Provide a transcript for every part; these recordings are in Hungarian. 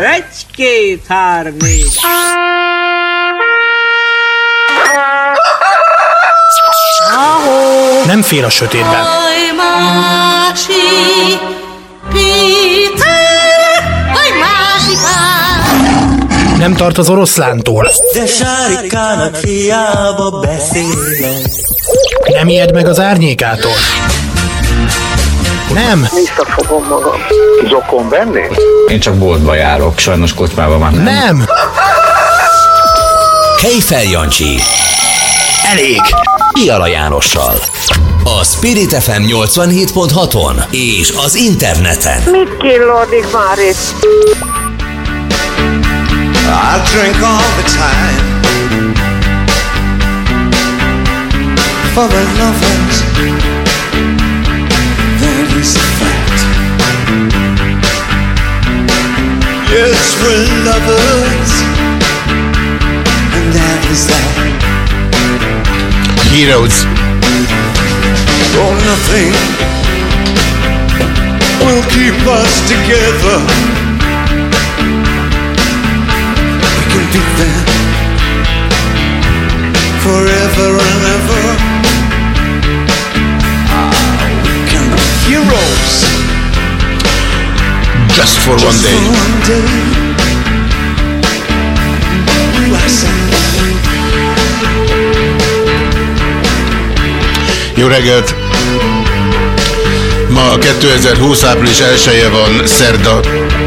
Egy, két, három, négy. Nem fél a sötétben. Nem tart az oroszlántól. De sárikának hiába beszélek. Nem ijed meg az árnyékától. Nem, Visszafogom magam. Zokon venni? Én csak boltba járok, sajnos kocsmában már nem. nem. Kejfel Jancsi. Elég. Piala Jánossal. A Spirit FM 87.6-on és az interneten. Mit killódik már itt? I drink all the time For the lovers is a fact Yes, we're lovers And that is that Heroes. Oh, nothing will keep us together. We can be there forever and ever. Heroes Just for one just day. for one day. Jó reggelt! Ma 2020. április 1 van, szerda.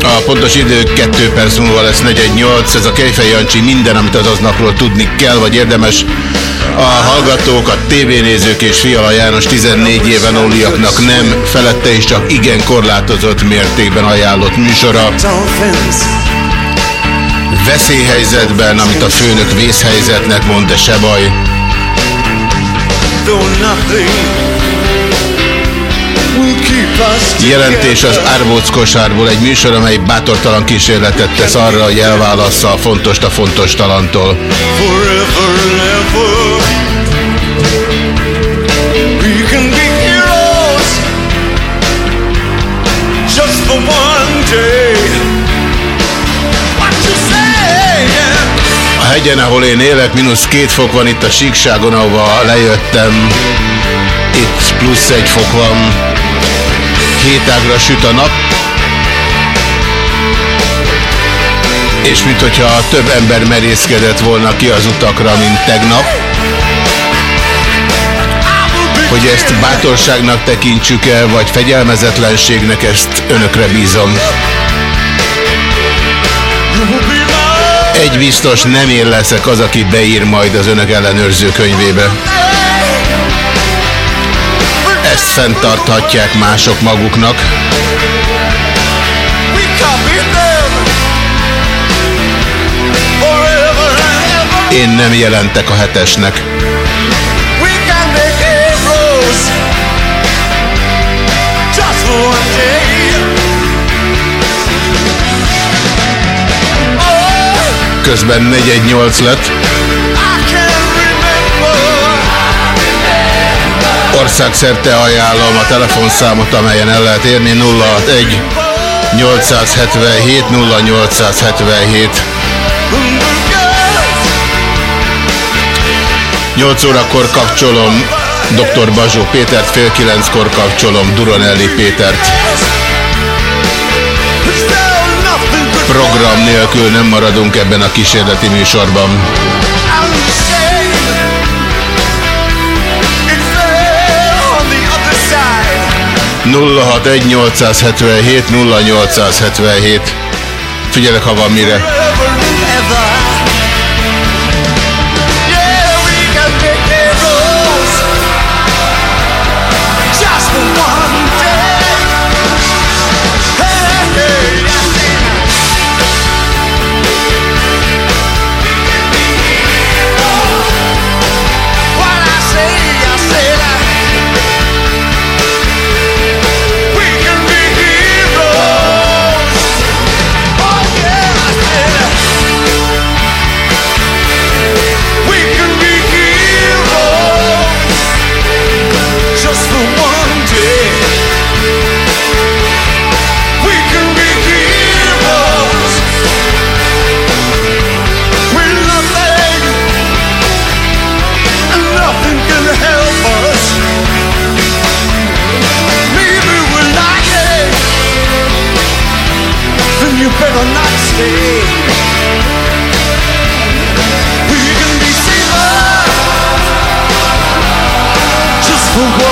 A pontos idő 2 perc múlva lesz 418. Ez a Kejfej Jancsi minden, amit az aznapról tudni kell, vagy érdemes. A hallgatók, a tévénézők és Fiala János 14 éven óliaknak nem, felette is csak igen korlátozott mértékben ajánlott műsora. Veszélyhelyzetben, amit a főnök vészhelyzetnek mond, de se baj. Jelentés az. Árbóc kosárból egy műsor, amely bátortalan kísérletet tesz arra, hogy elválassza a fontos a fontos talantól. A hegyen, ahol én élek, mínusz két fok van itt a síkságon, ahova lejöttem. Itt plusz egy fok van. Hétágra süt a nap. És mint hogyha több ember merészkedett volna ki az utakra, mint tegnap. Hogy ezt bátorságnak tekintsük el, vagy fegyelmezetlenségnek, ezt önökre bízom. Egy biztos, nem én leszek az, aki beír majd az önök ellenőrző könyvébe. Ezt fenntarthatják mások maguknak. Én nem jelentek a hetesnek. Oh, Közben 418 lett. Országszerte ajánlom a telefonszámot, amelyen el lehet érni 061 877 0877. 8 órakor kapcsolom dr. Bazsó Pétert, fél kilenckor kapcsolom Duronelli Pétert. Program nélkül nem maradunk ebben a kísérleti műsorban. 061 877 0877. Figyelek, ha van mire. A night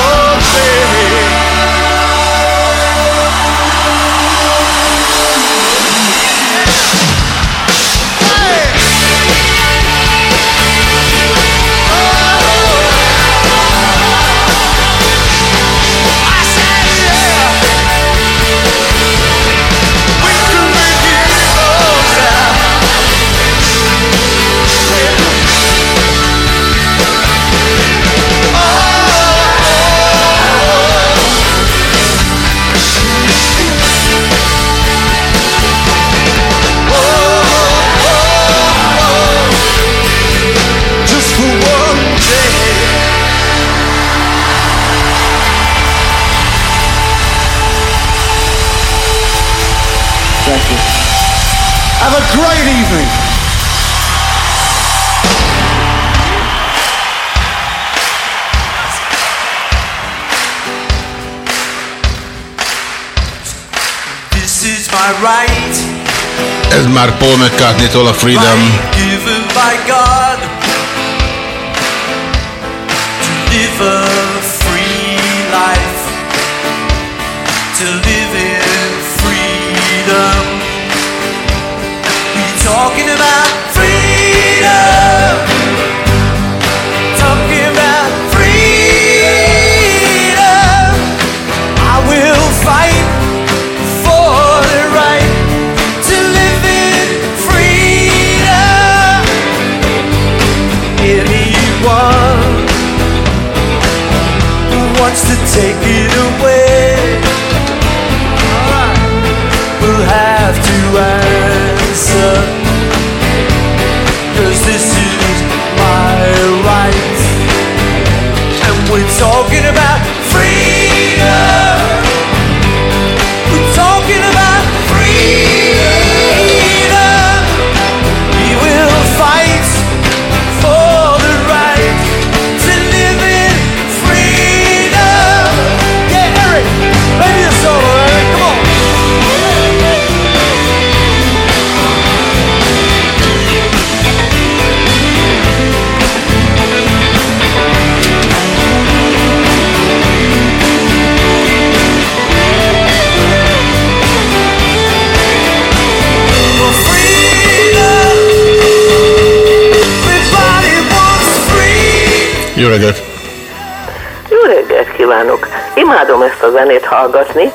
már Paul McCartney-tól a Freedom. Talking about reggelt! Jó reggelt kívánok! Imádom ezt a zenét hallgatni,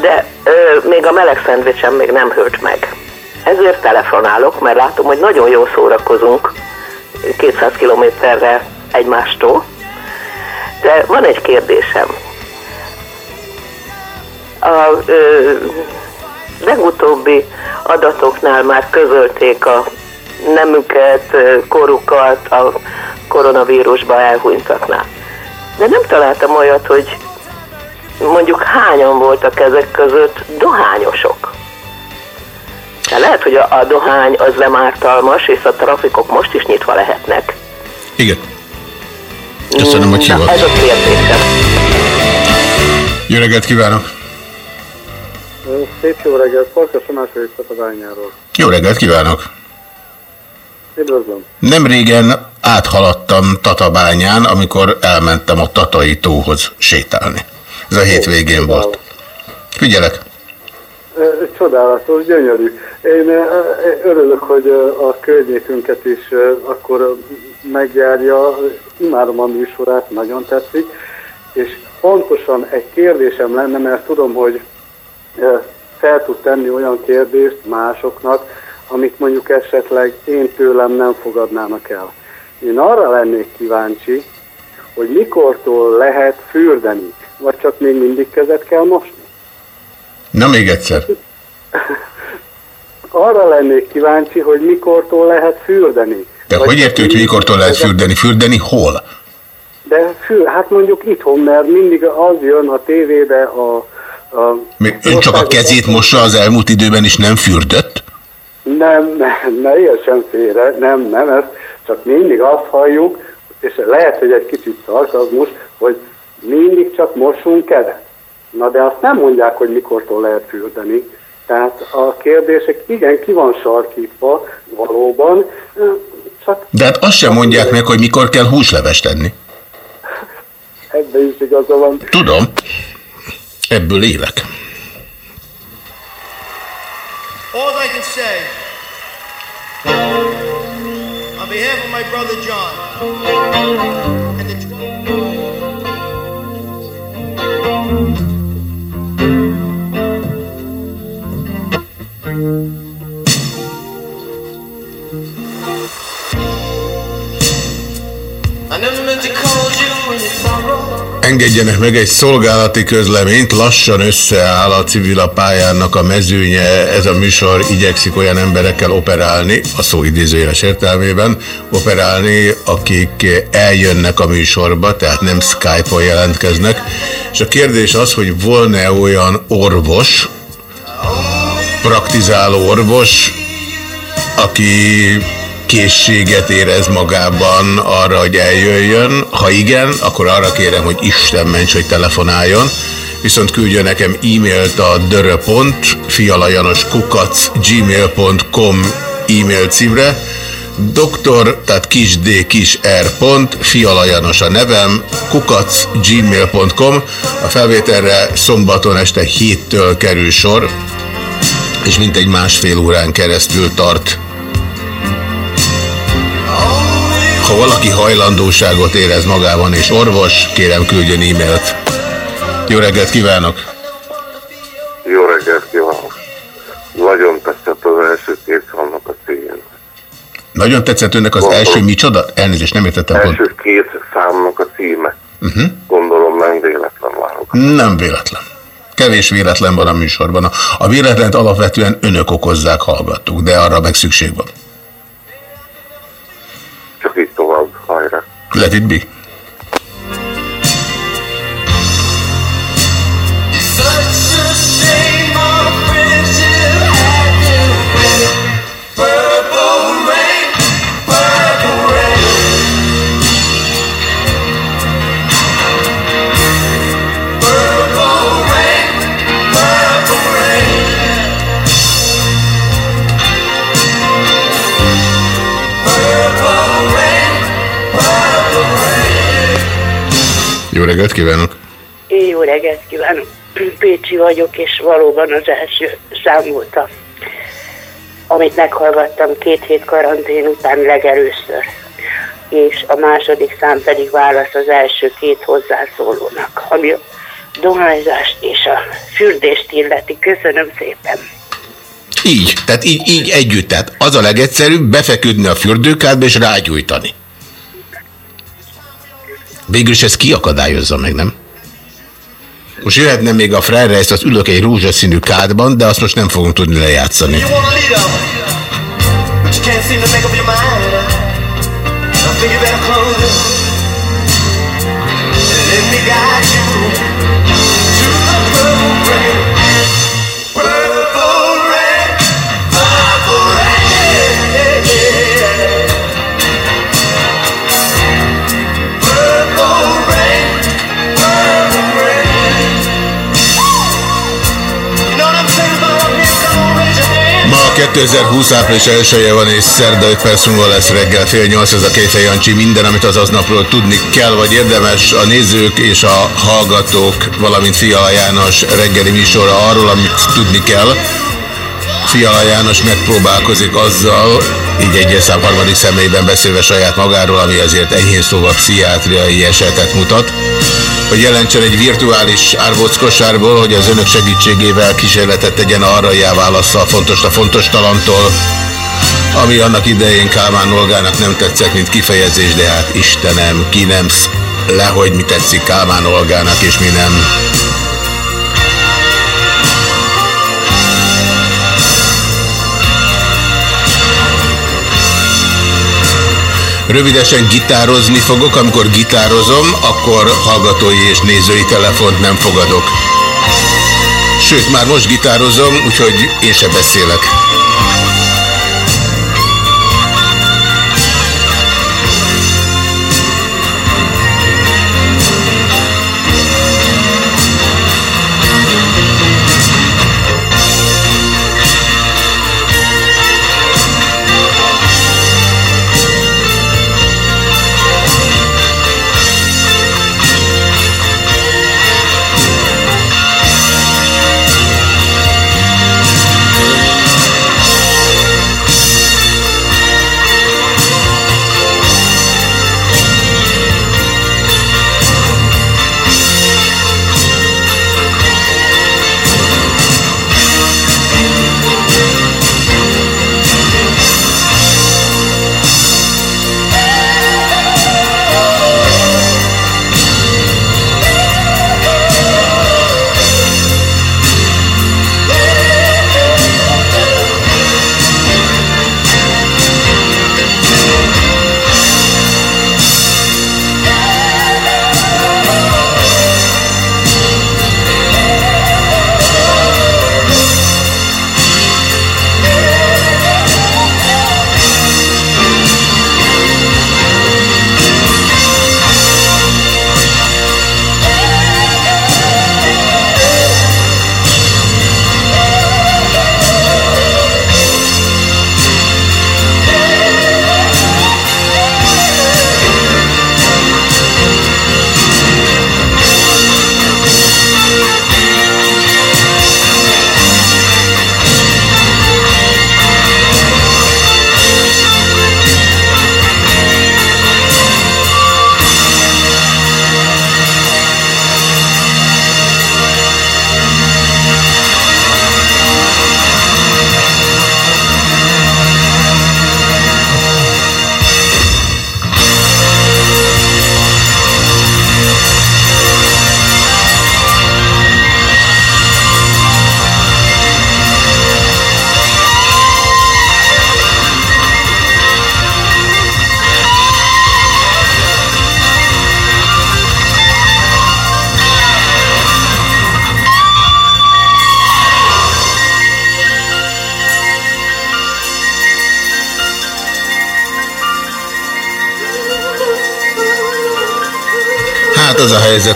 de ö, még a meleg szendvicsem még nem hőt meg. Ezért telefonálok, mert látom, hogy nagyon jól szórakozunk 200 kilométerre egymástól. De van egy kérdésem. A ö, legutóbbi adatoknál már közölték a nemüket, korukat a koronavírusba elhunytaknál. De nem találtam olyat, hogy mondjuk hányan voltak ezek között dohányosok. De lehet, hogy a, a dohány az nem ártalmas, és a trafikok most is nyitva lehetnek. Igen. Köszönöm, hogy hívott. ez a kérdésem. Jó reggelt kívánok! Szép jó reggelt, Farkas Tamás vagyok. Jó reggelt kívánok! Üdvözlöm. Nem régen áthaladtam Tatabányán, amikor elmentem a Tatai tóhoz sétálni. Ez a hétvégén volt. Figyelek! Csodálatos, gyönyörű. Én örülök, hogy a környékünket is akkor megjárja. Imádom a műsorát, nagyon tetszik. És pontosan egy kérdésem lenne, mert tudom, hogy fel tud tenni olyan kérdést másoknak, amit mondjuk esetleg én tőlem nem fogadnának el. Én arra lennék kíváncsi, hogy mikortól lehet fürdeni, vagy csak még mindig kezet kell mosni. Na még egyszer. Arra lennék kíváncsi, hogy mikortól lehet fürdeni. De Vagy hogy érti, hogy mikortól lehet fürdeni? Fürdeni hol? De fű, hát mondjuk itthon, mert mindig az jön a tévébe a... a Ön csak a kezét mossa az elmúlt időben is nem fürdött? Nem, nem, ne értsen félre, nem, nem, ezt csak mindig azt halljuk, és lehet, hogy egy kicsit szarkazmus, hogy mindig csak mosunk kezet. Na de azt nem mondják, hogy mikortól lehet fürdeni. Tehát a kérdések, igen, ki van sarkítva valóban, csak De hát azt sem mondják meg, hogy mikor kell húslevest tenni. ebben is igaza van. Tudom. Ebből élek. All I can say, on behalf of my brother John, and the 12 I never meant to cause you any sorrow. Engedjenek meg egy szolgálati közleményt, lassan összeáll a civil a mezőnye, ez a műsor igyekszik olyan emberekkel operálni, a szó idézőjeles értelmében, operálni, akik eljönnek a műsorba, tehát nem Skype-on jelentkeznek, és a kérdés az, hogy volna olyan orvos, praktizáló orvos, aki készséget érez magában arra, hogy eljöjjön. Ha igen, akkor arra kérem, hogy Isten ments, hogy telefonáljon. Viszont küldjön nekem e-mailt a dörö.pont, fialajanoskukac, gmail.com e-mail címre. Doktor, tehát kis d, kis r. pont, fialajanos a nevem, kukac, gmail.com. A felvételre szombaton este héttől kerül sor, és mintegy másfél órán keresztül tart. Ha valaki hajlandóságot érez magában és orvos, kérem küldjön e-mailt. Jó reggelt kívánok! Jó reggelt kívánok! Nagyon tetszett az első két számnak a címén. Nagyon tetszett önnek az Gondolom. első micsoda? Elnézést, nem értettem pont. Első két számnak a címe. Uh-huh. Gondolom nem véletlen várok. Nem véletlen. Kevés véletlen van a műsorban. A véletlent alapvetően önök okozzák, hallgattuk, de arra meg szükség van. Let it be. Reggelt kívánok! Jó reggelt kívánok! Pécsi vagyok, és valóban az első szám volt a, amit meghallgattam két hét karantén után legelőször. És a második szám pedig válasz az első két hozzászólónak, ami a dohányzást és a fürdést illeti. Köszönöm szépen! Így, tehát így, így együtt. Tehát az a legegyszerűbb befeküdni a fürdőkádba és rágyújtani. Végülis ez kiakadályozza meg, nem? Most jöhetne még a Frere, ezt az ülök egy rózsaszínű kádban, de azt most nem fogunk tudni lejátszani. You 2020 április elsője van, és szerda 5 perc múlva lesz reggel fél nyolc, ez a Kéfe Jancsi. Minden, amit az aznapról tudni kell, vagy érdemes a nézők és a hallgatók, valamint Fiala János reggeli műsora arról, amit tudni kell. Fiala János megpróbálkozik azzal, így egyes harmadik személyben beszélve saját magáról, ami azért enyhén szóval pszichiátriai esetet mutat, hogy jelentsen egy virtuális árbockosárból, hogy az önök segítségével kísérletet tegyen arra, hogy elválassza a fontos a fontos talantól, ami annak idején Kálmán Olgának nem tetszett, mint kifejezés, de hát Istenem, ki nem sz- le, hogy mi tetszik Kálmán Olgának, és mi nem. Rövidesen gitározni fogok, amikor gitározom, akkor hallgatói és nézői telefont nem fogadok. Sőt, már most gitározom, úgyhogy én se beszélek.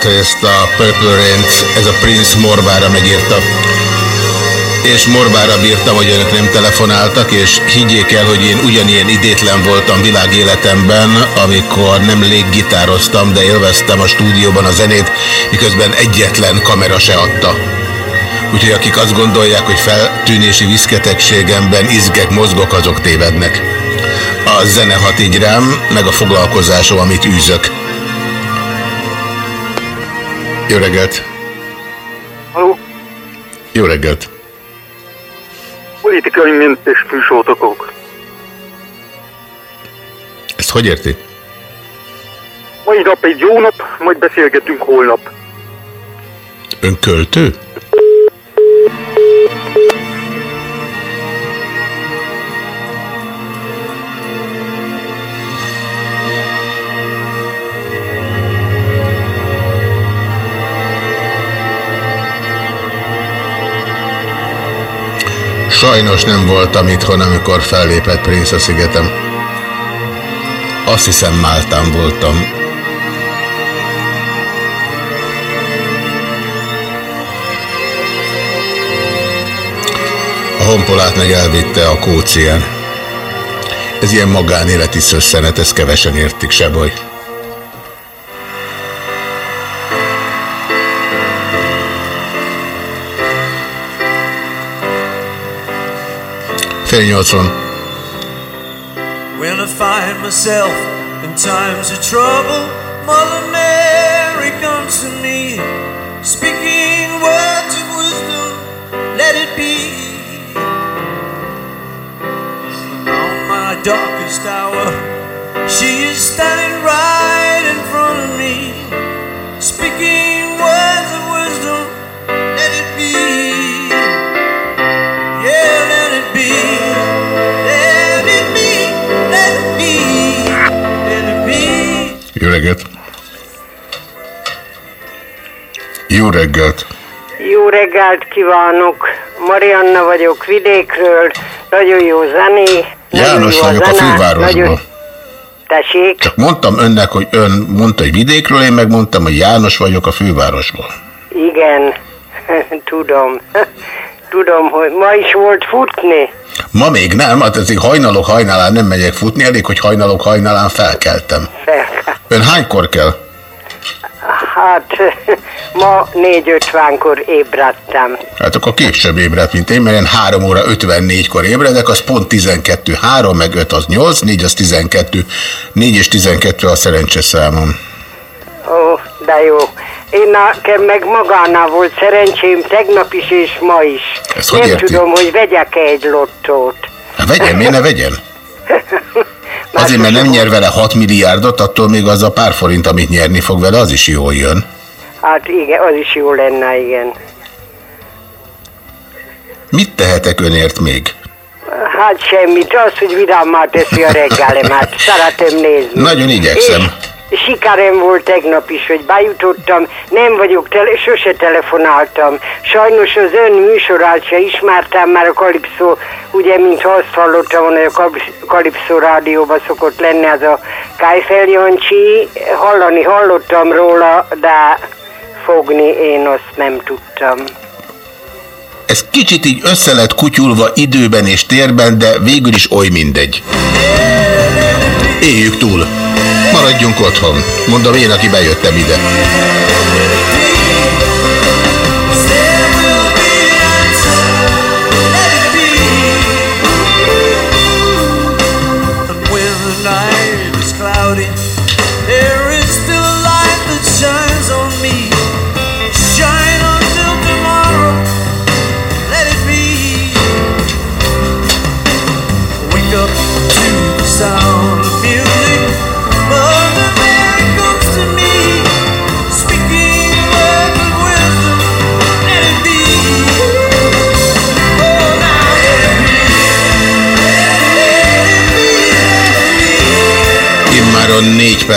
Hogy ezt a Purple rain ez a Prince Morbára megírta. És Morbára bírtam, hogy önök nem telefonáltak, és higgyék el, hogy én ugyanilyen idétlen voltam világéletemben, amikor nem léggitároztam, de élveztem a stúdióban a zenét, miközben egyetlen kamera se adta. Úgyhogy akik azt gondolják, hogy feltűnési viszketegségemben izgek, mozgok, azok tévednek. A zene hat így rám, meg a foglalkozásom, amit űzök. Jó reggelt! Halló, Jó reggelt! politikai mentes fűsótokok. Ezt hogy érti? Mai nap egy jó nap, majd beszélgetünk holnap. Ön költő? Sajnos nem voltam itthon, amikor fellépett Prince a szigetem. Azt hiszem Máltán voltam. A honpolát meg elvitte a kócián. Ez ilyen magánéleti szösszenet, ezt kevesen értik, se baj. When I find myself in times of trouble, Mother Mary comes to me, speaking words of wisdom, let it be. On my darkest hour, she is standing right Jó reggelt! Jó reggelt kívánok! Marianna vagyok vidékről, nagyon jó zené. nagyon János jó vagyok a zene, fővárosból. Nagyon... Tessék? Csak mondtam önnek, hogy ön mondta, hogy vidékről, én megmondtam, hogy János vagyok a fővárosból. Igen, tudom. Tudom, hogy ma is volt futni. Ma még nem, hát ezért hajnalok hajnalán nem megyek futni, elég, hogy hajnalok hajnalán felkeltem. Fel- Ön hánykor kell? Hát ma 4.50-kor ébredtem. Hát akkor később ébredt, mint én, mert én 3 óra 54-kor ébredek, az pont 12, 3 meg 5 az 8, 4 az 12, 4 és 12 a szerencsés számom. Ó, de jó. Én nekem meg magánál volt szerencsém tegnap is és ma is. Ezt hogy Nem érti? tudom, hogy vegyek -e egy lottót. Hát vegyen, miért ne vegyen? Azért, mert nem nyer vele 6 milliárdot, attól még az a pár forint, amit nyerni fog vele, az is jól jön. Hát igen, az is jó lenne, igen. Mit tehetek önért még? Hát semmit, az, hogy vidámmá teszi a reggelemet. Szeretem nézni. Nagyon igyekszem. És sikerem volt tegnap is, hogy bejutottam, nem vagyok, tele, sose telefonáltam. Sajnos az ön műsorát se ismertem, már a Kalipszó, ugye, mint azt hallottam, volna, hogy a Kalipsz- Kalipszó rádióban szokott lenni az a Kájfel Jancsi. Hallani hallottam róla, de fogni én azt nem tudtam. Ez kicsit így össze lett kutyulva időben és térben, de végül is oly mindegy. Éljük túl. Maradjunk otthon. Mondom én, aki bejöttem ide.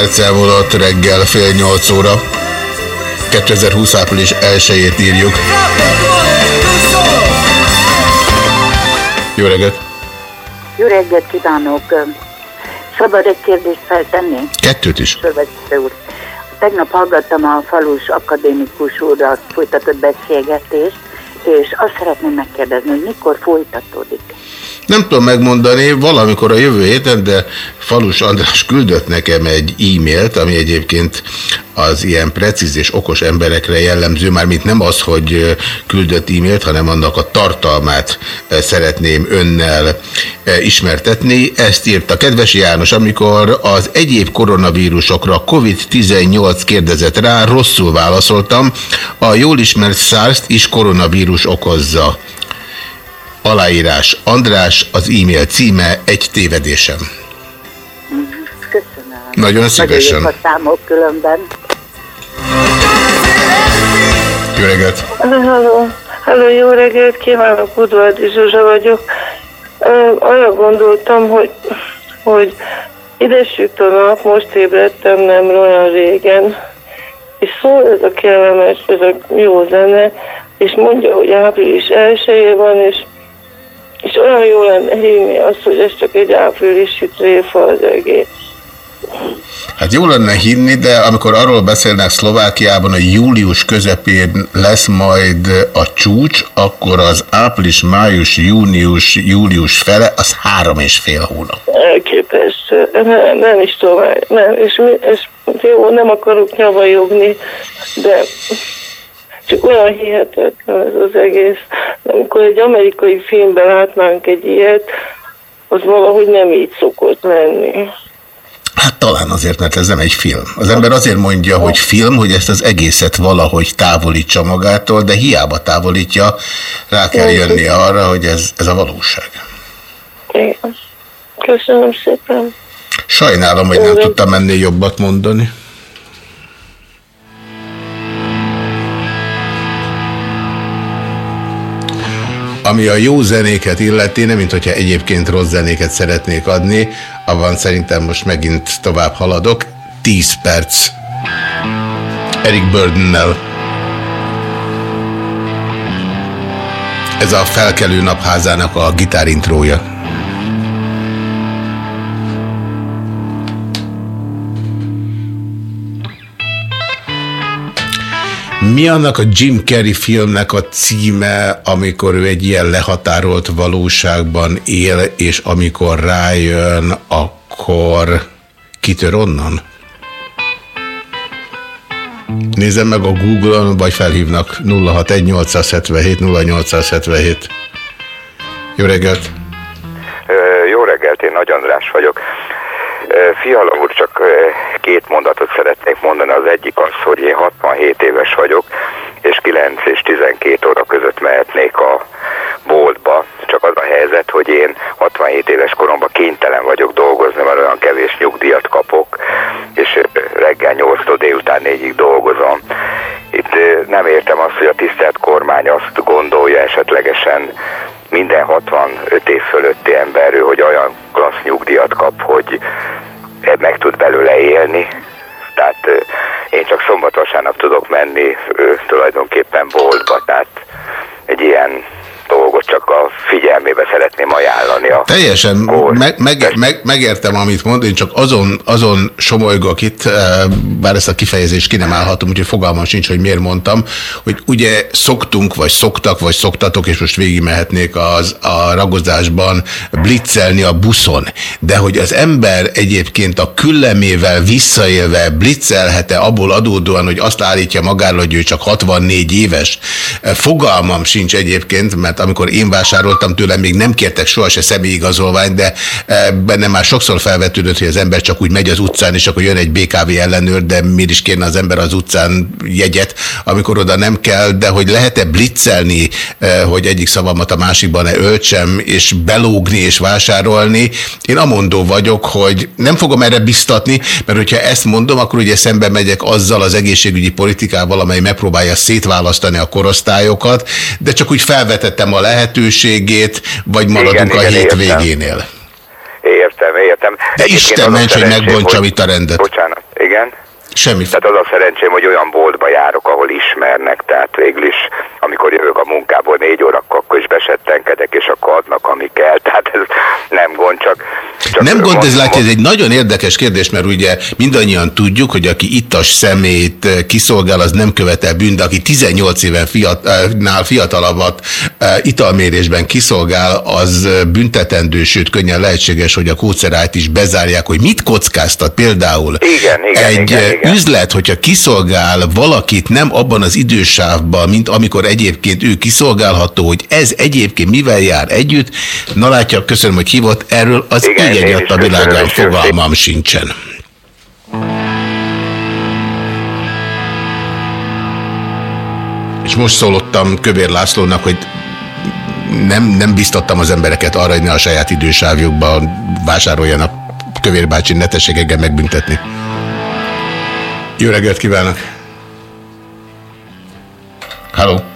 Négy perccel múlott reggel fél nyolc óra. 2020 április 1-ét írjuk. Jó reggelt! Jó reggelt kívánok! Szabad egy kérdést feltenni? Kettőt is. Fölvezető úr. tegnap hallgattam a falus akadémikus úrral folytatott beszélgetést, és azt szeretném megkérdezni, hogy mikor folytatódik. Nem tudom megmondani, valamikor a jövő héten, de Falus András küldött nekem egy e-mailt, ami egyébként az ilyen precíz és okos emberekre jellemző, már mint nem az, hogy küldött e-mailt, hanem annak a tartalmát szeretném önnel ismertetni. Ezt írta kedves János, amikor az egyéb koronavírusokra COVID-19 kérdezett rá, rosszul válaszoltam, a jól ismert SARS is koronavírus okozza. Aláírás András, az e-mail címe egy tévedésem. Köszönöm. Nagyon szívesen. Nagyon a számok különben. Jó reggelt! Halló, halló, jó reggelt kívánok, Udvardi Zsuzsa vagyok. Arra gondoltam, hogy, hogy ide süt a nap, most ébredtem nem olyan régen, és szól ez a kellemes, ez a jó zene, és mondja, hogy április elsője van, és, és olyan jó lenne hívni azt, hogy ez csak egy áprilisi tréfa az egész. Hát jó lenne hinni, de amikor arról beszélnek Szlovákiában, hogy július közepén lesz majd a csúcs, akkor az április, május, június, július fele, az három és fél hónap. Elképesztő. Nem, nem is tudom. Nem, és, mi, és jó, nem akarok nyavajogni, de csak olyan hihetetlen ez az egész. Amikor egy amerikai filmben látnánk egy ilyet, az valahogy nem így szokott lenni. Hát talán azért, mert ez nem egy film. Az ember azért mondja, hogy film, hogy ezt az egészet valahogy távolítsa magától, de hiába távolítja, rá kell jönni arra, hogy ez, ez a valóság. Igen. Köszönöm szépen. Sajnálom, hogy nem tudtam ennél jobbat mondani. Ami a jó zenéket illeti, nem mint hogyha egyébként rossz zenéket szeretnék adni, abban szerintem most megint tovább haladok. 10 perc. Eric Burdennel. Ez a felkelő napházának a gitárintrója. Mi annak a Jim Carrey filmnek a címe, amikor ő egy ilyen lehatárolt valóságban él, és amikor rájön, akkor kitör onnan? Nézem meg a Google-on, vagy felhívnak 061 0877. Jó reggelt! Jó reggelt, én Nagy András vagyok. Fiala úr, csak két mondatot szeretnék mondani. Az egyik az, hogy én 67 éves vagyok, és 9 és 12 óra között mehetnék a boltba. Csak az a helyzet, hogy én 67 éves koromban kénytelen vagyok dolgozni, mert olyan kevés nyugdíjat kapok, és reggel 8-tól délután 4-ig dolgozom. Itt nem értem azt, hogy a tisztelt kormány azt gondolja esetlegesen minden 65 év fölötti emberről, hogy olyan klassz nyugdíjat kap, hogy meg tud belőle élni. Tehát én csak szombat-vasárnap tudok menni tulajdonképpen boltba, tehát egy ilyen csak a figyelmébe szeretném ajánlani. A Teljesen meg, meg, meg, megértem, amit mond, én csak azon, azon somolygok itt, eh, bár ezt a kifejezést ki nem állhatom, úgyhogy fogalmam sincs, hogy miért mondtam, hogy ugye szoktunk, vagy szoktak, vagy szoktatok, és most végigmehetnék az, a ragozásban blitzelni a buszon, de hogy az ember egyébként a küllemével visszaélve blitzelhet-e abból adódóan, hogy azt állítja magáról, hogy ő csak 64 éves, eh, fogalmam sincs egyébként, mert amikor én vásároltam tőlem, még nem kértek soha se személyigazolványt, de e, benne már sokszor felvetődött, hogy az ember csak úgy megy az utcán, és akkor jön egy BKV ellenőr, de miért is kérne az ember az utcán jegyet, amikor oda nem kell, de hogy lehet-e blitzelni, e, hogy egyik szavamat a másikban ne öltsem, és belógni és vásárolni. Én amondó vagyok, hogy nem fogom erre biztatni, mert hogyha ezt mondom, akkor ugye szembe megyek azzal az egészségügyi politikával, amely megpróbálja szétválasztani a korosztályokat, de csak úgy felvetettem a lehetőségét, vagy maradunk Igen, a igen, hétvégénél. Értem, értem. De Egyébként Isten ments, hogy megbontsa itt a rendet. Bocsánat, igen? Semmi. Tehát az a szerencsém, hogy olyan boltba járok, ahol ismernek, tehát végül is, amikor a munkából négy órakor, akkor is besettenkedek, és akkor adnak, ami kell, tehát ez nem gond, csak... csak Nem gond, ez látja, ez egy nagyon érdekes kérdés, mert ugye mindannyian tudjuk, hogy aki ittas szemét eh, kiszolgál, az nem követel bűn, de aki 18 éven fiatalnál fiatalabbat eh, italmérésben kiszolgál, az eh, büntetendő, sőt könnyen lehetséges, hogy a kócerájt is bezárják, hogy mit kockáztat. Például Igen, igen, egy igen, eh, igen. üzlet, hogyha kiszolgál valakit nem abban az idősávban, mint amikor egyébként ő kiszolgálható, hogy ez egyébként mivel jár együtt, na látja, köszönöm, hogy hívott, erről az Igen, egy is a világán fogalmam sincsen. És most szólottam Kövér Lászlónak, hogy nem, nem biztattam az embereket arra, hogy ne a saját idősávjukban vásároljanak Kövér bácsi netességekkel megbüntetni. Jó reggelt kívánok! Halló!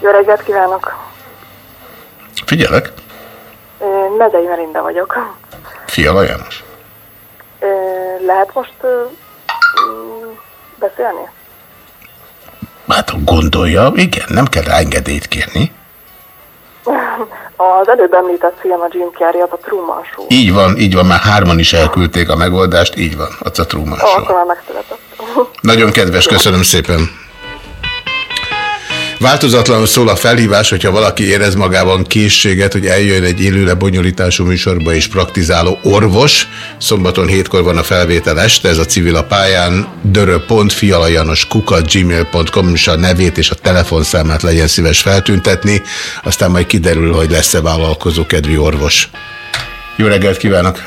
Jó reggelt kívánok! Figyelek! Ö, Mezei Merinda vagyok. Fiala János. Lehet most beszélni? Hát gondolja, igen, nem kell rá engedélyt kérni. Az előbb említett film a Jim Carrey, az a Truman Show. Így van, így van, már hárman is elküldték a megoldást, így van, az a Truman Ó, Show. akkor már megszületett. Nagyon kedves, köszönöm szépen. Változatlanul szól a felhívás, hogyha valaki érez magában készséget, hogy eljön egy élő lebonyolítású műsorba és praktizáló orvos. Szombaton hétkor van a felvétel este, ez a civil a pályán, dörö.fialajanoskuka.gmail.com és a nevét és a telefonszámát legyen szíves feltüntetni, aztán majd kiderül, hogy lesz-e vállalkozó kedvű orvos. Jó reggelt kívánok!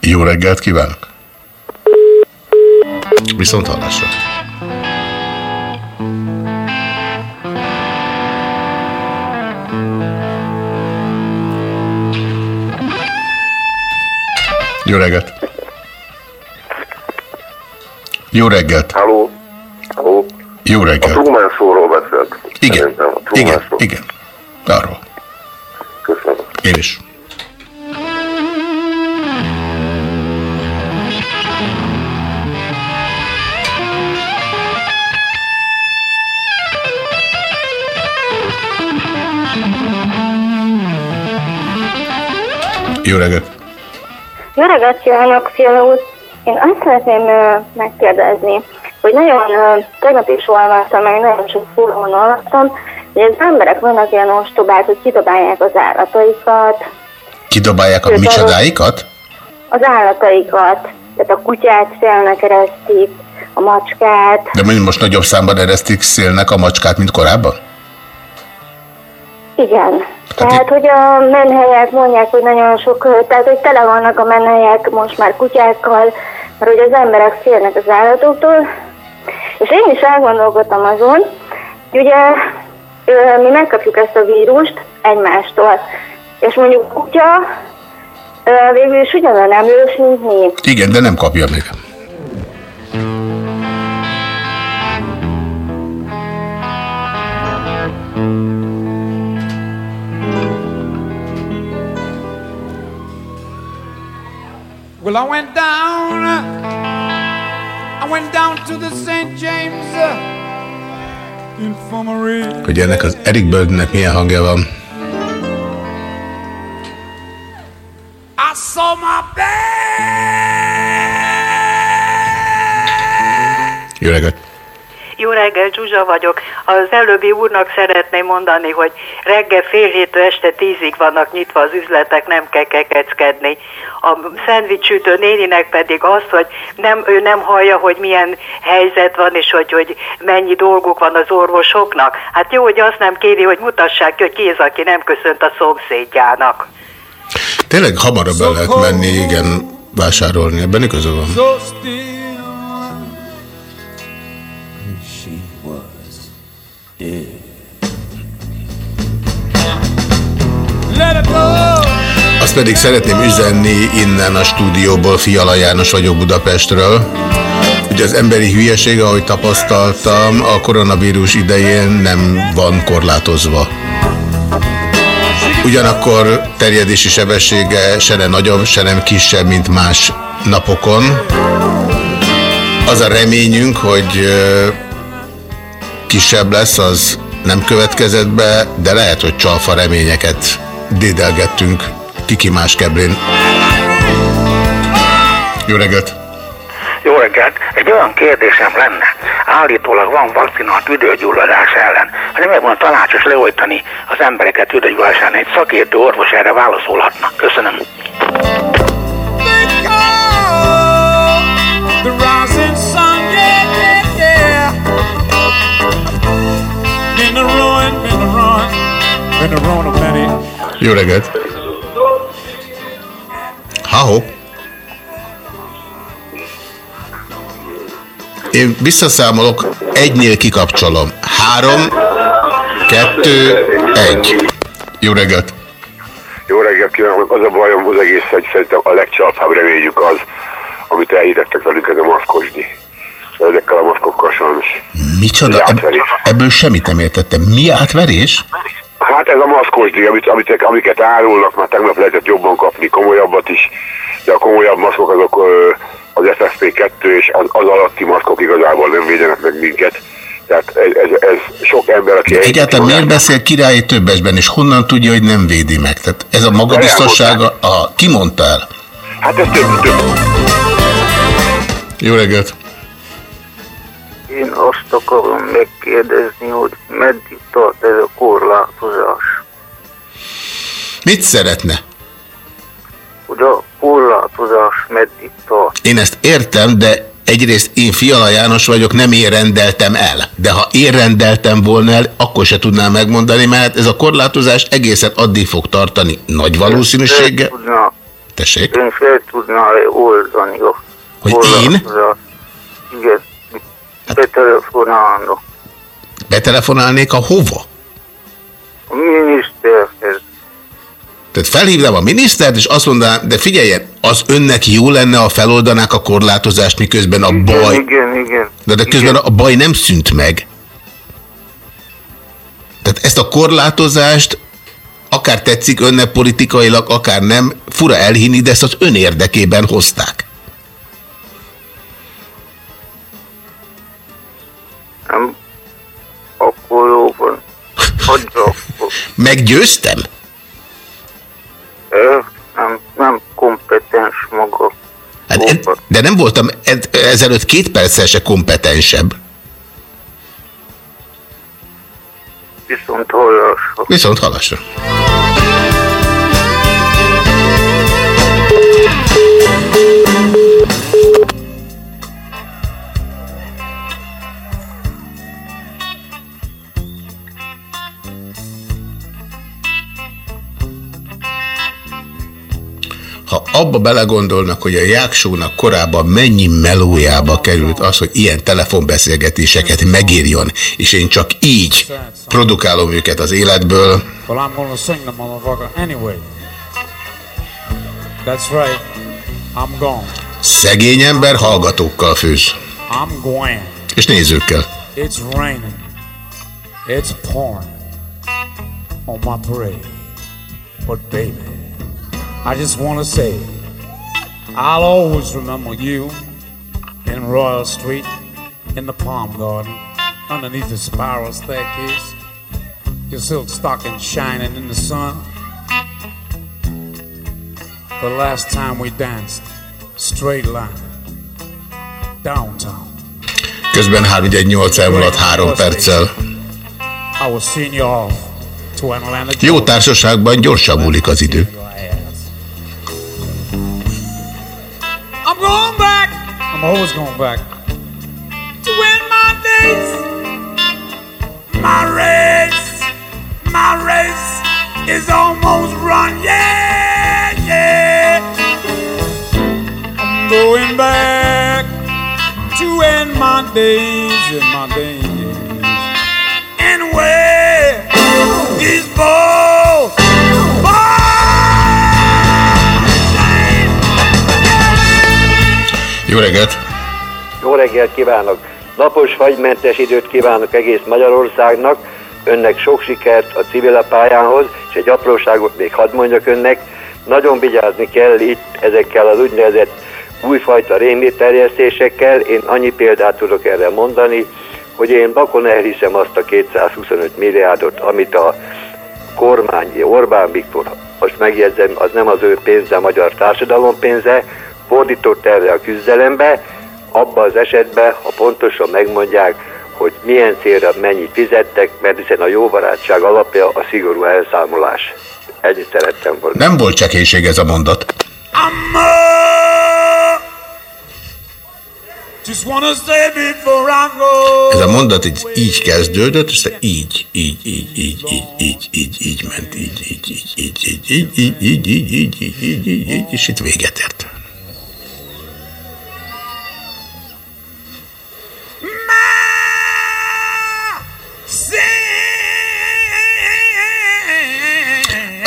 Jó reggelt kívánok! Viszont hallásra! Jó reggelt! Jó reggelt! Halló? Halló? Jó A reggelt! Truman Show-ról beszélt. Igen, Szerintem a Truman igen, Show. igen. Arról. Köszönöm. Én is. Jó reggelt! Jó reggelt kívánok, Fiala úr! Én azt szeretném ö, megkérdezni, hogy nagyon ö, tegnap is olvastam, meg nagyon sok fórumon olvastam, hogy az emberek vannak ilyen ostobák, hogy kidobálják az állataikat, Kidobálják a micsodáikat? az állataikat, tehát a kutyát szélnek eresztik, a macskát, De mondjuk most nagyobb számban eresztik szélnek a macskát, mint korábban? igen. Tehát, hogy a menhelyek mondják, hogy nagyon sok, tehát, hogy tele vannak a menhelyek most már kutyákkal, mert hogy az emberek félnek az állatoktól, és én is elgondolkodtam azon, hogy ugye mi megkapjuk ezt a vírust egymástól, és mondjuk kutya végül is ugyanolyan emlős, mint mi. Igen, de nem kapja még. Well, I went down, I went down to the St. James uh, Infirmary. Hogy ennek az Eric Birdnek milyen hangja van. I saw my Jó reggelt! Jó reggel, Zsuzsa vagyok. Az előbbi úrnak szeretném mondani, hogy reggel fél hétől este tízig vannak nyitva az üzletek, nem kell kekeckedni. A szendvicsütő néninek pedig az, hogy nem, ő nem hallja, hogy milyen helyzet van, és hogy, hogy mennyi dolguk van az orvosoknak. Hát jó, hogy azt nem kéri, hogy mutassák ki, hogy ki az, aki nem köszönt a szomszédjának. Tényleg hamarabb el lehet menni, igen, vásárolni. Ebben igaza van. Azt pedig szeretném üzenni innen a stúdióból, Fiala János vagyok Budapestről. Ugye az emberi hülyeség, ahogy tapasztaltam, a koronavírus idején nem van korlátozva. Ugyanakkor terjedési sebessége se nem nagyobb, se nem kisebb, mint más napokon. Az a reményünk, hogy kisebb lesz, az nem következett be, de lehet, hogy csalfa reményeket dédelgettünk Kiki más keblén. Jó reggelt! Jó reggelt! Egy olyan kérdésem lenne. Állítólag van vakcina a tüdőgyulladás ellen. Hát nem volna tanácsos leoltani az embereket tüdőgyulladás ellen. Egy szakértő orvos erre válaszolhatna. Köszönöm. Jó reggelt! Ha-ho! Én visszaszámolok, egynél kikapcsolom. Három, kettő, egy. Jó reggelt! Jó reggelt kívánok! Az a bajom az egész, hogy szerintem a legcsalpább reményük az, amit elhitettek velünk, ez a maszkosdi. Ezekkel a maszkokkal sajnos. Micsoda? Ebb, ebből semmit nem értettem. Mi átverés? Hát ez a maszkosdi, amit, amit, amiket árulnak, már tegnap lehetett jobban kapni, komolyabbat is, de a komolyabb maszkok azok az FFP2 és az, az alatti maszkok igazából nem védenek meg minket. Tehát ez, ez, ez sok ember, aki... De egyáltalán miért beszél királyi többesben, és honnan tudja, hogy nem védi meg? Tehát ez a magabiztossága, a, ki mondta el? Hát ez több, több. Jó reggelt! Én azt akarom megkérdezni, hogy meddig tart ez a korlátozás. Mit szeretne? Hogy a korlátozás meddig tart. Én ezt értem, de egyrészt én Fiala János vagyok, nem én rendeltem el. De ha én rendeltem volna el, akkor se tudnám megmondani, mert ez a korlátozás egészen addig fog tartani nagy valószínűséggel. Tudna, Tessék? ön fel tudná oldani a Hogy én? korlátozást. Igen, betelefonálnak. Betelefonálnék a hova? A miniszterhez. Tehát felhívnám a minisztert, és azt mondanám, de figyeljen, az önnek jó lenne, ha feloldanák a korlátozást, miközben a baj... Igen, igen. De, de közben a baj nem szűnt meg. Tehát ezt a korlátozást, akár tetszik önnek politikailag, akár nem, fura elhinni, de ezt az ön érdekében hozták. Nem, akkor jó van. Hagyja akkor. Meggyőztem? Ö, Nem, nem kompetens maga. Hát, ed- de nem voltam ed- ezelőtt két perccel se kompetensebb. Viszont hallásra. Viszont halasra. Ha abba belegondolnak, hogy a Jáksónak korábban mennyi melójába került az, hogy ilyen telefonbeszélgetéseket megírjon, és én csak így produkálom őket az életből, szegény ember hallgatókkal főz, going. és nézőkkel. It's raining. It's pouring on my parade. But baby, I just want to say, I'll always remember you in Royal Street, in the Palm Garden, underneath the spiral staircase, your silk stocking shining in the sun. The last time we danced, straight line, downtown. Közben 318 elmúlott 3 perccel. I was seeing you off to Atlanta. Jó társaságban gyorsan múlik az idő. Going back. I'm always going back to win my days. My race, my race is almost run. Yeah, yeah. I'm going back to end my days in my days. Jó reggelt! Jó reggelt kívánok! Napos fagymentes időt kívánok egész Magyarországnak, önnek sok sikert a civil pályához, és egy apróságot még hadd mondjak önnek, nagyon vigyázni kell itt ezekkel az úgynevezett újfajta rémérterjesztésekkel. Én annyi példát tudok erre mondani, hogy én vakon elhiszem azt a 225 milliárdot, amit a kormány, Orbán Viktor, most megjegyzem, az nem az ő pénze, a magyar társadalom pénze, fordított erre a küzdelembe, abban az esetben, ha pontosan megmondják, hogy milyen célra mennyit fizettek, mert hiszen a jó barátság alapja a szigorú elszámolás. Ennyit szerettem volna. Nem volt csekélység ez a mondat. Go. Ez a mondat így, így kezdődött, és így, így, így, így, így, így, így, így ment, így, így, így, így, így, így, így, így, így, így, így, így, így, így, és itt véget ért.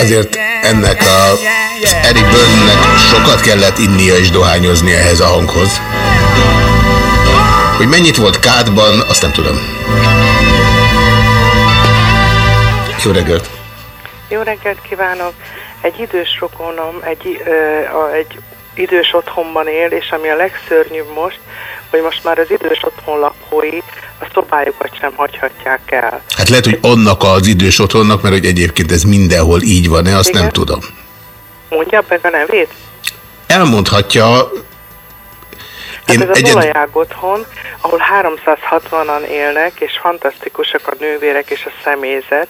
Azért ennek a az Eric Burnnek sokat kellett innia és dohányozni ehhez a hanghoz. Hogy mennyit volt kádban, azt nem tudom. Jó reggelt! Jó reggelt kívánok! Egy idős rokonom egy, ö, a, egy idős otthonban él, és ami a legszörnyűbb most, hogy most már az idős otthon lakói a szobájukat sem hagyhatják el. Hát lehet, hogy annak az idős otthonnak, mert hogy egyébként ez mindenhol így van-e, azt Igen. nem tudom. Mondja meg a nevét? Elmondhatja, Hát Én ez az egyed- olajág otthon, ahol 360-an élnek, és fantasztikusak a nővérek és a személyzet,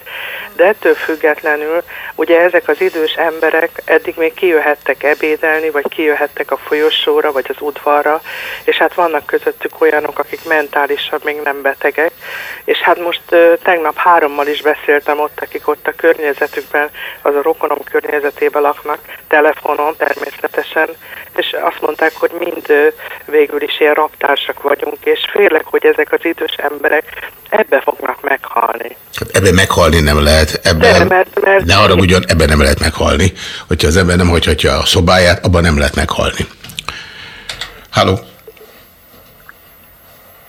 de ettől függetlenül ugye ezek az idős emberek eddig még kijöhettek ebédelni, vagy kijöhettek a folyosóra, vagy az udvarra, és hát vannak közöttük olyanok, akik mentálisan még nem betegek, és hát most ö, tegnap hárommal is beszéltem ott, akik ott a környezetükben, az a rokonom környezetében laknak, telefonon természetesen, és azt mondták, hogy mind ö, végül is ilyen raptársak vagyunk, és félek, hogy ezek az idős emberek ebbe fognak meghalni. hát ebben meghalni nem lehet. De, Ebben, mert, mert ne haragudjon, ebben nem lehet meghalni. Hogyha az ember nem hagyhatja a szobáját, abban nem lehet meghalni. Halló!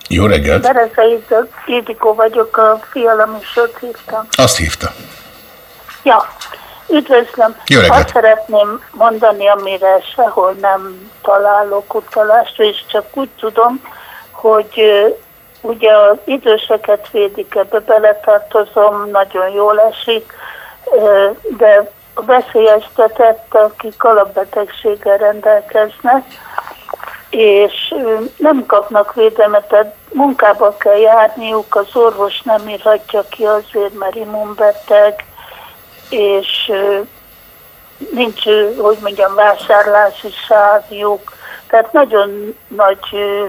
Jó reggelt! Berezei Ildikó vagyok, a Fiala műsort hívtam. Azt hívta. Ja, üdvözlöm. Jó reggelt. Azt szeretném mondani, amire sehol nem találok utalást, és csak úgy tudom, hogy ugye az időseket védik, ebbe beletartozom, nagyon jól esik, de a veszélyeztetett, akik alapbetegséggel rendelkeznek, és nem kapnak védelmet, munkába kell járniuk, az orvos nem írhatja ki azért, mert immunbeteg, és nincs, hogy mondjam, vásárlási sávjuk, tehát nagyon nagy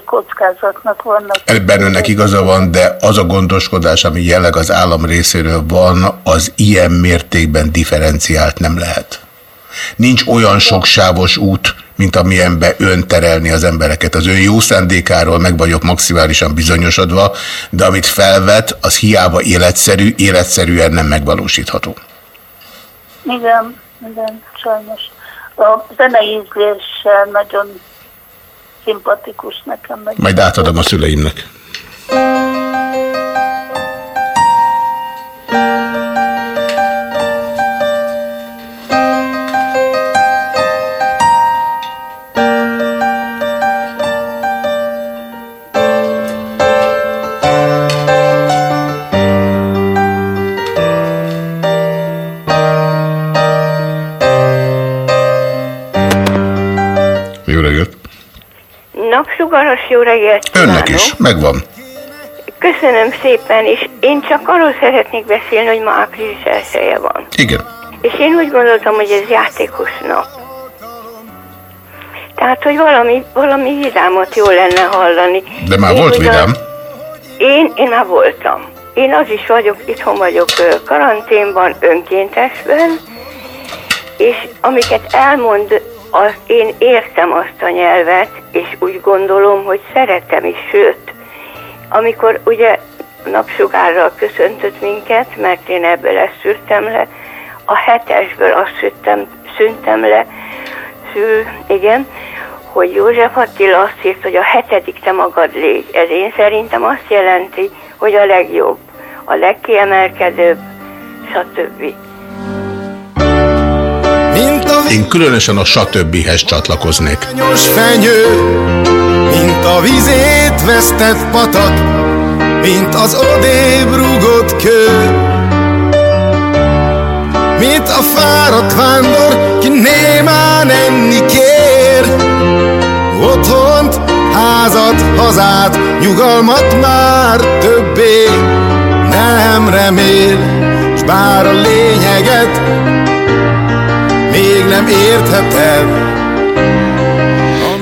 kockázatnak vannak. Ebben önnek igaza van, de az a gondoskodás, ami jelleg az állam részéről van, az ilyen mértékben differenciált nem lehet. Nincs olyan soksávos út, mint amilyenbe ön terelni az embereket. Az ön jó szándékáról meg vagyok maximálisan bizonyosodva, de amit felvet, az hiába életszerű, életszerűen nem megvalósítható. Igen, igen, sajnos. A zenei nagyon szimpatikus nekem. Meg. Majd átadom a szüleimnek. Jó Napsugaras jó reggelt Önnek kívánok. is, megvan. Köszönöm szépen, és én csak arról szeretnék beszélni, hogy ma április elsője van. Igen. És én úgy gondoltam, hogy ez játékos nap. Tehát, hogy valami, valami vidámot jó lenne hallani. De már Én volt ugyan- vidám. Én, én már voltam. Én az is vagyok, itthon vagyok karanténban, önkéntesben, és amiket elmond, az, én értem azt a nyelvet, és úgy gondolom, hogy szeretem is, sőt, amikor ugye napsugárral köszöntött minket, mert én ebből ezt szűrtem le, a hetesből azt szűrtem, szűntem le, szül, igen, hogy József Attila azt írt, hogy a hetedik te magad légy. Ez én szerintem azt jelenti, hogy a legjobb, a legkiemelkedőbb, stb. Én különösen a satöbbihez csatlakoznék. Fenyő, mint a vizét vesztett patak, mint az odébb rúgott kő. mint a fáradt vándor, ki némán enni kér. Otthont, házat, hazát, nyugalmat már többé nem remél, s bár a lényeget nem értheted.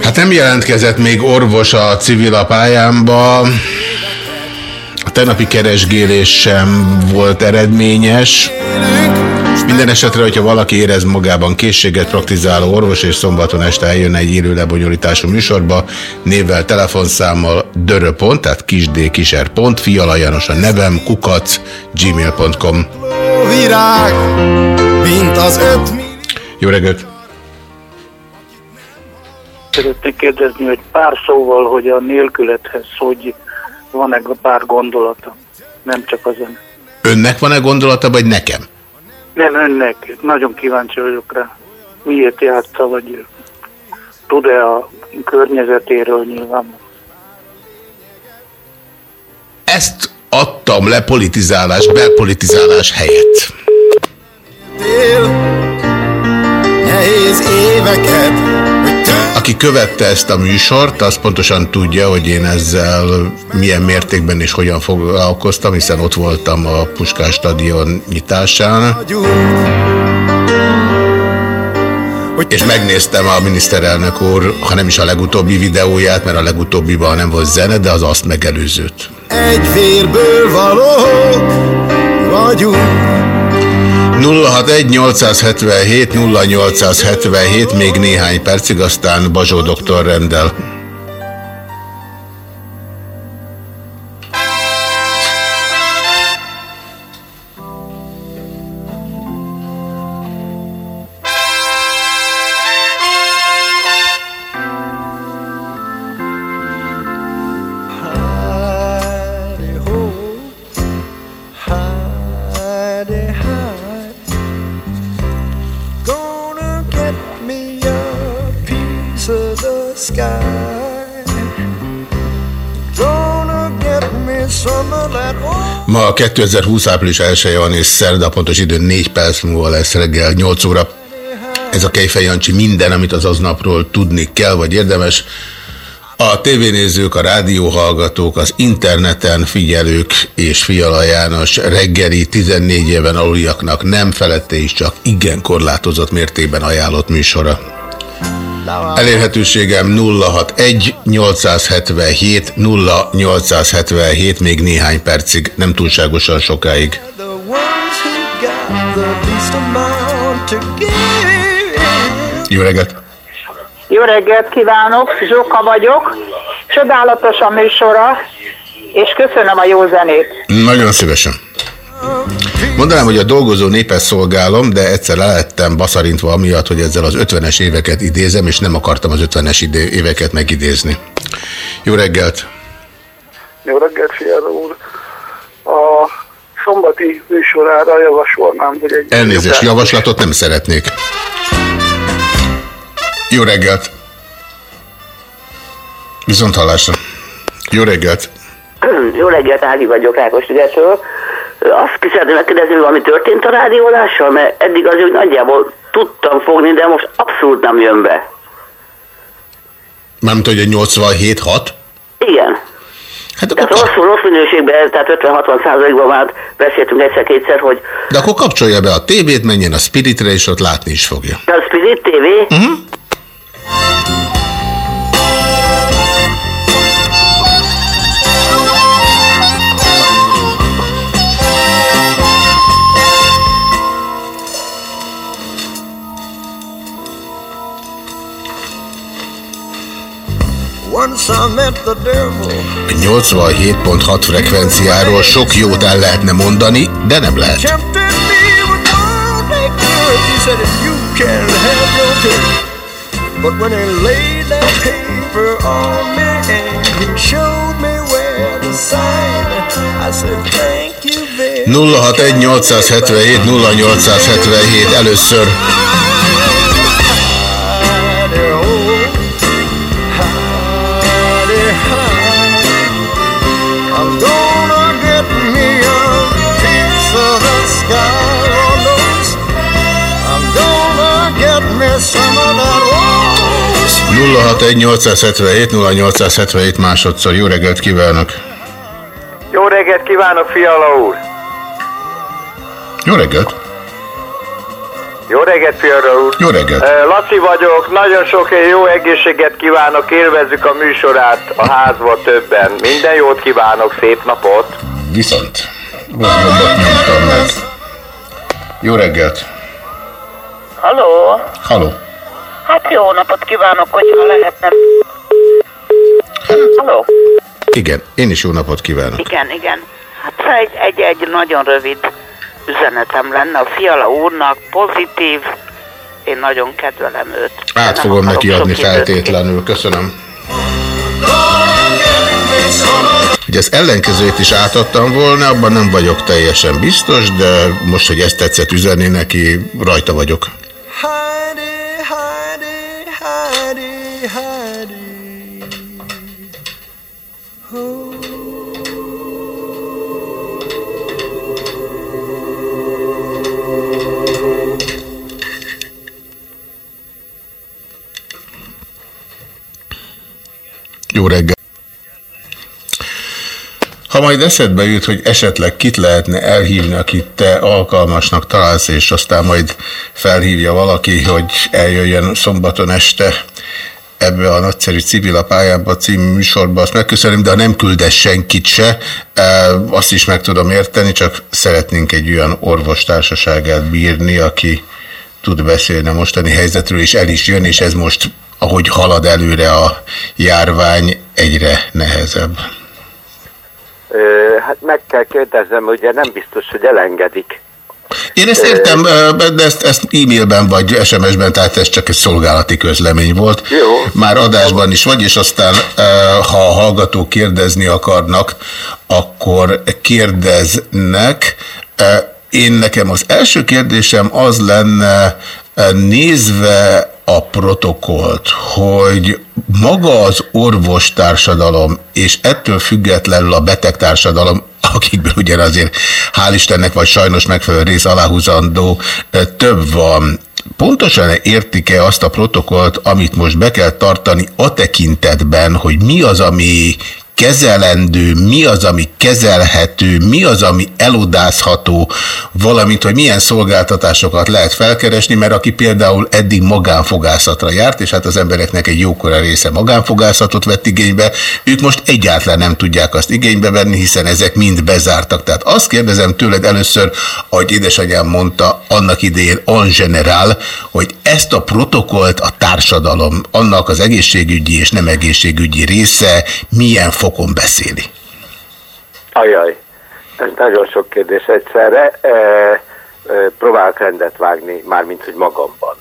Hát nem jelentkezett még orvos a civil a pályámba. A tegnapi keresgélés sem volt eredményes. Minden esetre, hogyha valaki érez magában készséget praktizáló orvos, és szombaton este eljön egy élő lebonyolítású műsorba, névvel, telefonszámmal dörö.pont, tehát kisdkiser.pont, Fiala János a nevem, kukac, gmail.com. Virág, mint az öt Jó reggelt! Szeretnék kérdezni, hogy pár szóval, hogy a nélkülethez, hogy van-e pár gondolata, nem csak az ön. Önnek van-e gondolata, vagy nekem? Nem önnek, nagyon kíváncsi vagyok rá. Miért játsza, vagy tud-e a környezetéről nyilván? Ezt adtam le politizálás, belpolitizálás helyett. Nehéz éveket, Aki követte ezt a műsort, az pontosan tudja, hogy én ezzel milyen mértékben és hogyan foglalkoztam, hiszen ott voltam a Puskás stadion nyitásán. És megnéztem a miniszterelnök úr, ha nem is a legutóbbi videóját, mert a legutóbbiban nem volt zene, de az azt megelőzőt. egy vérből valók vagyunk. 061 877 0877 még néhány percig, aztán Bazsó doktor rendel. Ma 2020 április 1 van és szerda, pontos idő 4 perc múlva lesz reggel 8 óra. Ez a Kejfej Jancsi minden, amit az aznapról tudni kell, vagy érdemes. A tévénézők, a rádióhallgatók, az interneten figyelők és Fiala János reggeli 14 éven aluljaknak nem felette is csak igen korlátozott mértékben ajánlott műsora. Elérhetőségem 061 877 0877 még néhány percig, nem túlságosan sokáig. Jó reggelt! Jó reggelt kívánok, Zsoka vagyok. Csodálatos a műsora, és köszönöm a jó zenét. Nagyon szívesen. Mondanám, hogy a dolgozó népet szolgálom, de egyszer le lettem baszarintva amiatt, hogy ezzel az 50-es éveket idézem, és nem akartam az 50-es idé- éveket megidézni. Jó reggelt! Jó reggelt, Fiala úr! A szombati műsorára javasolnám, hogy egy... Elnézést, javaslatot nem szeretnék. Jó reggelt! Viszont hallásra. Jó reggelt! Jó reggelt, Ági vagyok Rákos Ligetről. Azt ki szeretném megkérdezni, hogy valami történt a rádiólással, mert eddig azért hogy nagyjából tudtam fogni, de most abszolút nem jön be. Mármint, hogy a 87-6? Igen. Hát tehát rosszul, rossz minőségben, tehát 50-60 százalékban már beszéltünk egyszer-kétszer, hogy De akkor kapcsolja be a tévét, menjen a Spiritre, és ott látni is fogja. de a Spirit TV, uh-huh. Once 87.6 frekvenciáról sok jót el lehetne mondani, de nem lehet. They could. He. But when laid that paper on me and he showed me where to sign, I said, thank you very 061 877 0877 először. 061 0877 másodszor. Jó reggelt kívánok! Jó reggelt kívánok, Fiala úr! Jó reggelt! Jó reggelt, Fiala úr! Jó reggelt! Eh, Laci vagyok, nagyon sok jó egészséget kívánok, élvezzük a műsorát a házba többen. Minden jót kívánok, szép napot! Viszont. Gombat nyomtam meg. Jó reggelt! Halló? Halló! Hát jó napot kívánok, hogyha lehetne. Halló? Igen, én is jó napot kívánok. Igen, igen. Hát egy, egy, egy nagyon rövid üzenetem lenne a Fiala úrnak, pozitív, én nagyon kedvelem őt. Át fogom neki adni feltétlenül. Köszönöm. Hogy az ellenkezőjét is átadtam volna, abban nem vagyok teljesen biztos, de most, hogy ezt tetszett üzenni neki, rajta vagyok. Jó reggel! Ha majd eszedbe jut, hogy esetleg kit lehetne elhívni, akit te alkalmasnak találsz, és aztán majd felhívja valaki, hogy eljöjjön szombaton este ebbe a nagyszerű civil a pályába című műsorba, azt megköszönöm, de ha nem küldes senkit se, e, azt is meg tudom érteni, csak szeretnénk egy olyan orvostársaságát bírni, aki tud beszélni a mostani helyzetről, és el is jön, és ez most, ahogy halad előre a járvány, egyre nehezebb. Ö, hát meg kell kérdeznem, ugye nem biztos, hogy elengedik. Én ezt értem, de ezt, ezt e-mailben vagy SMS-ben, tehát ez csak egy szolgálati közlemény volt. Jó. Már adásban is vagy, és aztán ha a hallgatók kérdezni akarnak, akkor kérdeznek. Én nekem az első kérdésem az lenne, nézve a protokollt, hogy maga az orvostársadalom, és ettől függetlenül a betegtársadalom, akikből ugye azért hál' Istennek, vagy sajnos megfelelő rész aláhúzandó több van, Pontosan értik-e azt a protokollt, amit most be kell tartani a tekintetben, hogy mi az, ami kezelendő, mi az, ami kezelhető, mi az, ami elodázható, valamint, hogy milyen szolgáltatásokat lehet felkeresni, mert aki például eddig magánfogászatra járt, és hát az embereknek egy jókora része magánfogászatot vett igénybe, ők most egyáltalán nem tudják azt igénybe venni, hiszen ezek mind bezártak. Tehát azt kérdezem tőled először, ahogy édesanyám mondta annak idején en general, hogy ezt a protokollt a társadalom, annak az egészségügyi és nem egészségügyi része milyen fokon beszéli? Ajaj, ez nagyon sok kérdés egyszerre. E, e, próbálok rendet vágni, mármint, hogy magamban.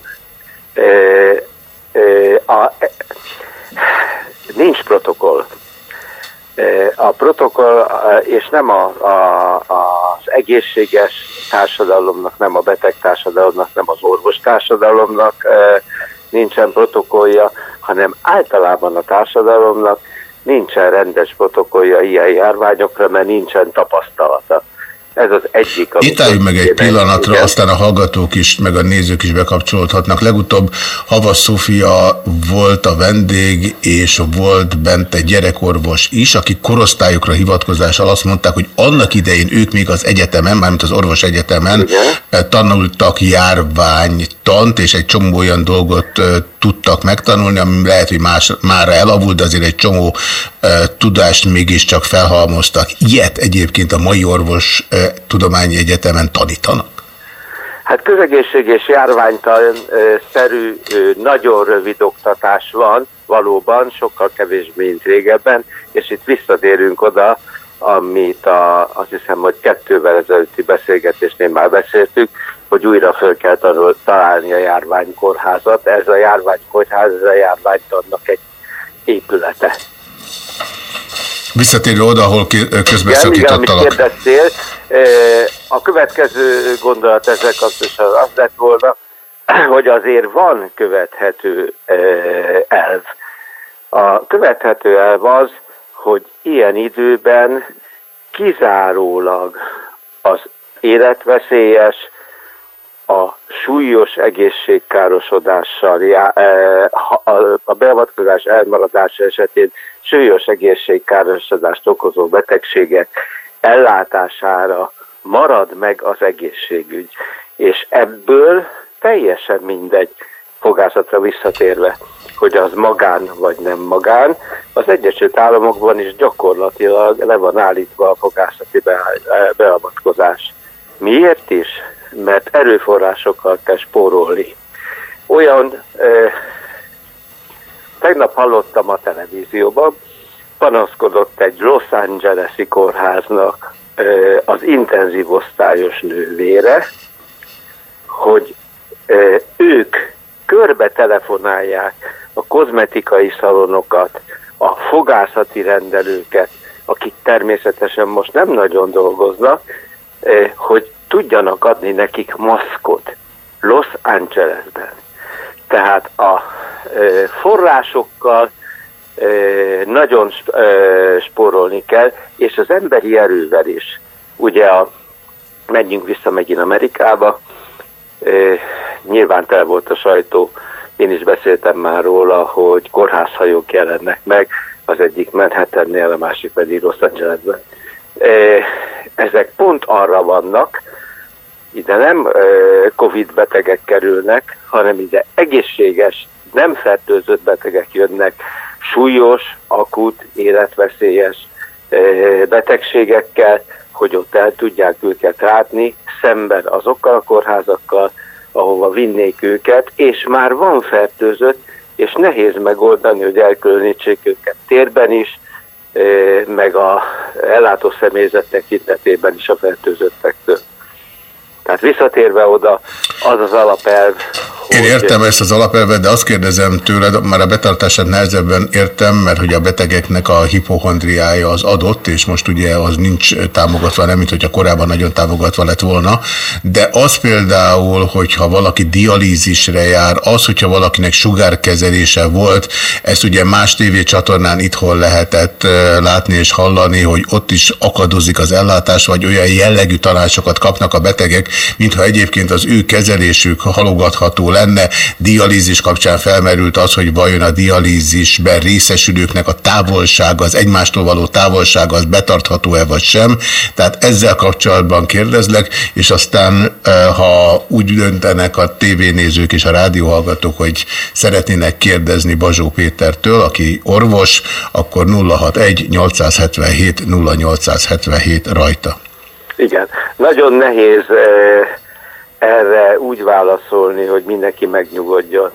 E, e, a, e, nincs protokoll. E, a protokoll, és nem a, a, az egészséges társadalomnak, nem a beteg társadalomnak, nem az orvos társadalomnak e, nincsen protokollja, hanem általában a társadalomnak nincsen rendes protokollja ilyen járványokra, mert nincsen tapasztalata. Ez az egyik. Itt meg egy pillanatra, igen. aztán a hallgatók is, meg a nézők is bekapcsolódhatnak. Legutóbb Havas Szófia volt a vendég, és volt bent egy gyerekorvos is, akik korosztályokra hivatkozással azt mondták, hogy annak idején ők még az egyetemen, mármint az orvos egyetemen eh, tanultak járványtant, és egy csomó olyan dolgot eh, tudtak megtanulni, ami lehet, hogy más, mára elavult, de azért egy csomó eh, tudást mégiscsak felhalmoztak. Ilyet egyébként a mai orvos eh, tudományi egyetemen tanítanak. Hát közegészség és járványtan ö, szerű, nagyon rövid oktatás van, valóban, sokkal kevésbé, mint régebben, és itt visszatérünk oda, amit a, azt hiszem, hogy kettővel ezelőtti beszélgetésnél már beszéltük, hogy újra föl kell találni a járványkórházat. Ez a járványkórház, ez a járványtannak egy épülete. Visszatérő oda, ahol ki- Igen, igen, amit közbeszakítottalak. kérdeztél, a következő gondolat ezzel kapcsolatban az lett volna, hogy azért van követhető elv. A követhető elv az, hogy ilyen időben kizárólag az életveszélyes, a súlyos egészségkárosodással, já- ha- a- beavatkozás elmaradása esetén súlyos egészségkárosodást okozó betegségek ellátására marad meg az egészségügy. És ebből teljesen mindegy, fogászatra visszatérve, hogy az magán vagy nem magán, az Egyesült Államokban is gyakorlatilag le van állítva a fogászati be- beavatkozás. Miért is? Mert erőforrásokkal kell spórolni. Olyan, tegnap hallottam a televízióban, panaszkodott egy Los Angeles-i kórháznak az intenzív osztályos nővére, hogy ők körbe telefonálják a kozmetikai szalonokat, a fogászati rendelőket, akik természetesen most nem nagyon dolgoznak, hogy tudjanak adni nekik maszkot Los Angelesben. Tehát a eh, forrásokkal eh, nagyon eh, spórolni kell, és az emberi erővel is. Ugye a, menjünk vissza megint Amerikába, eh, nyilván tel volt a sajtó, én is beszéltem már róla, hogy kórházhajók jelennek meg, az egyik Manhattannél, a másik pedig Los Angelesben. Ezek pont arra vannak, ide nem Covid betegek kerülnek, hanem ide egészséges, nem fertőzött betegek jönnek, súlyos, akut, életveszélyes betegségekkel, hogy ott el tudják őket látni, szemben azokkal a kórházakkal, ahova vinnék őket, és már van fertőzött, és nehéz megoldani, hogy elkülönítsék őket térben is, meg a ellátó személyzet tekintetében is a fertőzöttektől. Tehát visszatérve oda, az az alapelv, Én értem ezt az alapelvet, de azt kérdezem tőled, már a betartását nehezebben értem, mert hogy a betegeknek a hipohondriája az adott, és most ugye az nincs támogatva, nem mint hogyha korábban nagyon támogatva lett volna, de az például, hogyha valaki dialízisre jár, az, hogyha valakinek sugárkezelése volt, ezt ugye más tévécsatornán itthon lehetett eh, látni és hallani, hogy ott is akadozik az ellátás, vagy olyan jellegű tanácsokat kapnak a betegek, mintha egyébként az ő kezelésük halogatható lenne. Dialízis kapcsán felmerült az, hogy vajon a dialízisben részesülőknek a távolsága, az egymástól való távolsága az betartható-e vagy sem. Tehát ezzel kapcsolatban kérdezlek, és aztán ha úgy döntenek a tévénézők és a rádióhallgatók, hogy szeretnének kérdezni Bazsó Pétertől, aki orvos, akkor 061 877 0877 rajta. Igen, nagyon nehéz eh, erre úgy válaszolni, hogy mindenki megnyugodjon.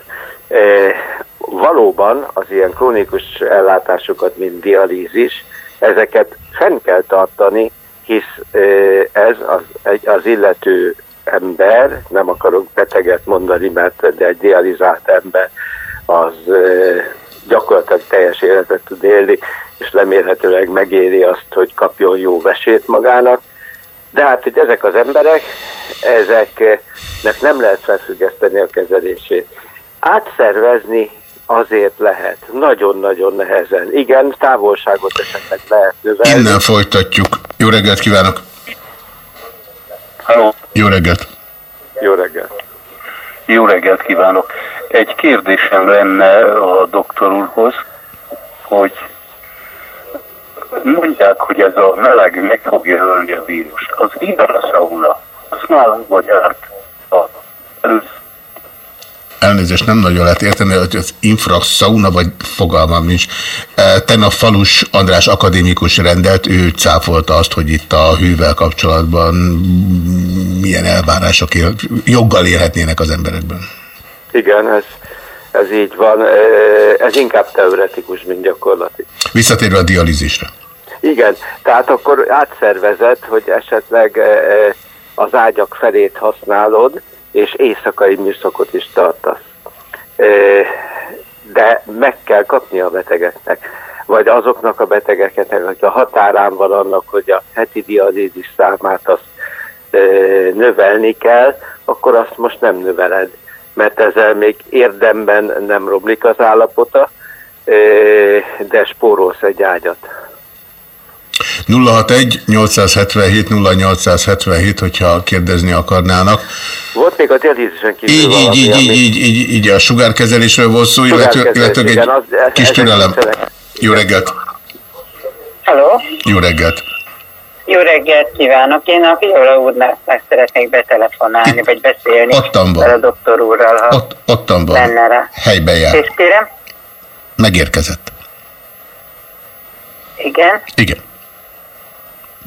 Eh, valóban az ilyen krónikus ellátásokat, mint dialízis, ezeket fenn kell tartani, hisz eh, ez az, az illető ember, nem akarok beteget mondani, mert de egy dializált ember az eh, gyakorlatilag teljes életet tud élni, és remélhetőleg megéri azt, hogy kapjon jó vesét magának, de hát, hogy ezek az emberek, ezeknek nem lehet felfüggeszteni a kezelését. Átszervezni azért lehet, nagyon-nagyon nehezen. Igen, távolságot esetleg lehet növelni. Innen folytatjuk. Jó reggelt kívánok! Halló. Jó reggelt! Jó reggelt! Jó reggelt kívánok! Egy kérdésem lenne a doktor úrhoz, hogy mondják, hogy ez a meleg meg fogja ölni a vírust. Az igaz a szauna, az nálunk vagy árt a először Elnézést nem nagyon lehet érteni, hogy az infraszauna, vagy fogalmam nincs. E, Tegnap Falus András akadémikus rendelt, ő cáfolta azt, hogy itt a hűvel kapcsolatban milyen elvárások él, joggal élhetnének az emberekben. Igen, ez, ez így van. Ez inkább teoretikus, mint gyakorlati. Visszatérve a dialízisre. Igen, tehát akkor átszervezed, hogy esetleg az ágyak felét használod, és éjszakai műszakot is tartasz. De meg kell kapni a betegeknek, vagy azoknak a betegeknek, akik a határán van annak, hogy a heti dialízis számát azt növelni kell, akkor azt most nem növeled, mert ezzel még érdemben nem romlik az állapota, de spórolsz egy ágyat. 061 877 0877, hogyha kérdezni akarnának. Volt még a dialízisen kívül Így, valami, így, ami- így, így, így, így a sugárkezelésről volt szó, illetve, egy igen, az- kis türelem. Jó reggelt! Halló, Jó reggelt! Jó reggelt kívánok! Én a Viola úrnak meg szeretnék betelefonálni, vagy beszélni Ottan van. a doktor úrral, ha Ott, ottan van. lenne rá. Helyben jár. És kérem, Megérkezett. igen, Igen.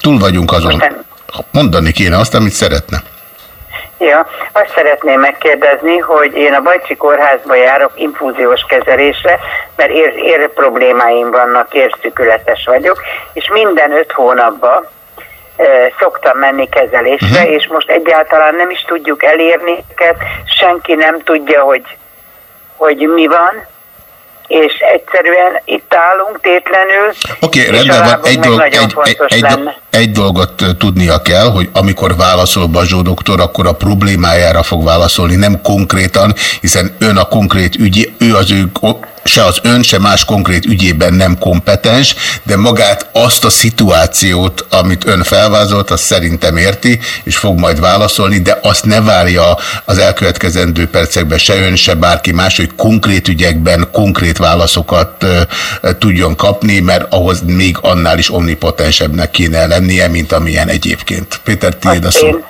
Túl vagyunk azon. Mondani kéne azt, amit szeretne. ja, azt szeretném megkérdezni, hogy én a Bajcsi kórházba járok infúziós kezelésre, mert ér, ér problémáim vannak, érszükületes vagyok, és minden öt hónapban szoktam menni kezelésre, Mhm. és most egyáltalán nem is tudjuk elérni őket, senki nem tudja, hogy, hogy mi van, és egyszerűen itt állunk tétlenül, Oké, okay, rendben van. Egy, dolog, nagyon egy, egy, fontos egy, lenne. Egy dolgot tudnia kell, hogy amikor válaszol Bazsó doktor, akkor a problémájára fog válaszolni, nem konkrétan, hiszen ön a konkrét ügy, ő az ő, se az ön, se más konkrét ügyében nem kompetens, de magát azt a szituációt, amit ön felvázolt, azt szerintem érti, és fog majd válaszolni, de azt ne várja az elkövetkezendő percekben se ön, se bárki más, hogy konkrét ügyekben konkrét válaszokat tudjon kapni, mert ahhoz még annál is omnipotensebbnek kéne lennie, mint amilyen egyébként. Péter, tiéd a szó. Én,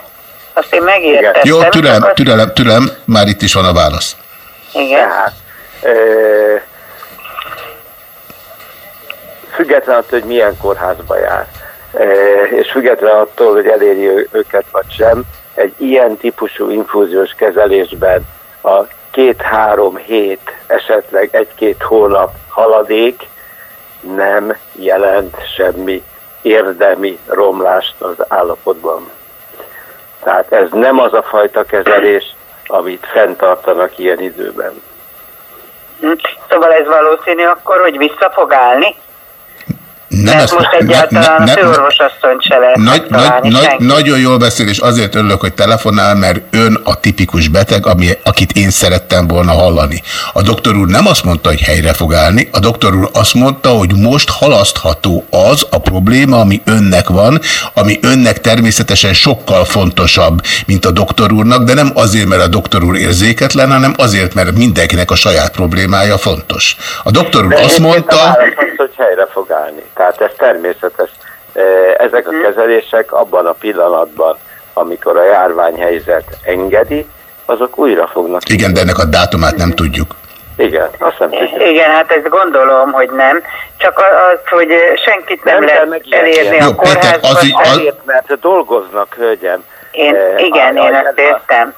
azt én megértettem. Jó, türelem, türelem, türelem, már itt is van a válasz. Igen. Ö, független attól, hogy milyen kórházba jár, ö, és független attól, hogy eléri őket vagy sem, egy ilyen típusú infúziós kezelésben a két-három hét, esetleg egy-két hónap haladék nem jelent semmi érdemi romlást az állapotban. Tehát ez nem az a fajta kezelés, amit fenntartanak ilyen időben. Hm. Szóval ez valószínű akkor, hogy vissza fog állni? Nem Mert ezt- most egyáltalán ne- a ne- főorvosasszonyt se lehet Nagy, nagy, nagy, nagyon jól beszél, és azért örülök, hogy telefonál, mert ön a tipikus beteg, ami, akit én szerettem volna hallani. A doktor úr nem azt mondta, hogy helyre fog állni, a doktor úr azt mondta, hogy most halasztható az a probléma, ami önnek van, ami önnek természetesen sokkal fontosabb, mint a doktor úrnak, de nem azért, mert a doktor úr érzéketlen, hanem azért, mert mindenkinek a saját problémája fontos. A doktor úr De azt mondta, A válasz hogy helyre fog állni. Tehát ez természetes. Ezek a kezelések abban a pillanatban, amikor a járványhelyzet engedi, azok újra fognak. igen, de ennek a dátumát nem tudjuk. Igen, azt nem tudjuk. Igen, hát ezt gondolom, hogy nem. Csak az, hogy senkit nem, Nem lehet elérni Jó, a kórházba. az így-. Azért, mert dolgoznak, hölgyem. Én, Eh, igen, a- én a- ezt értem.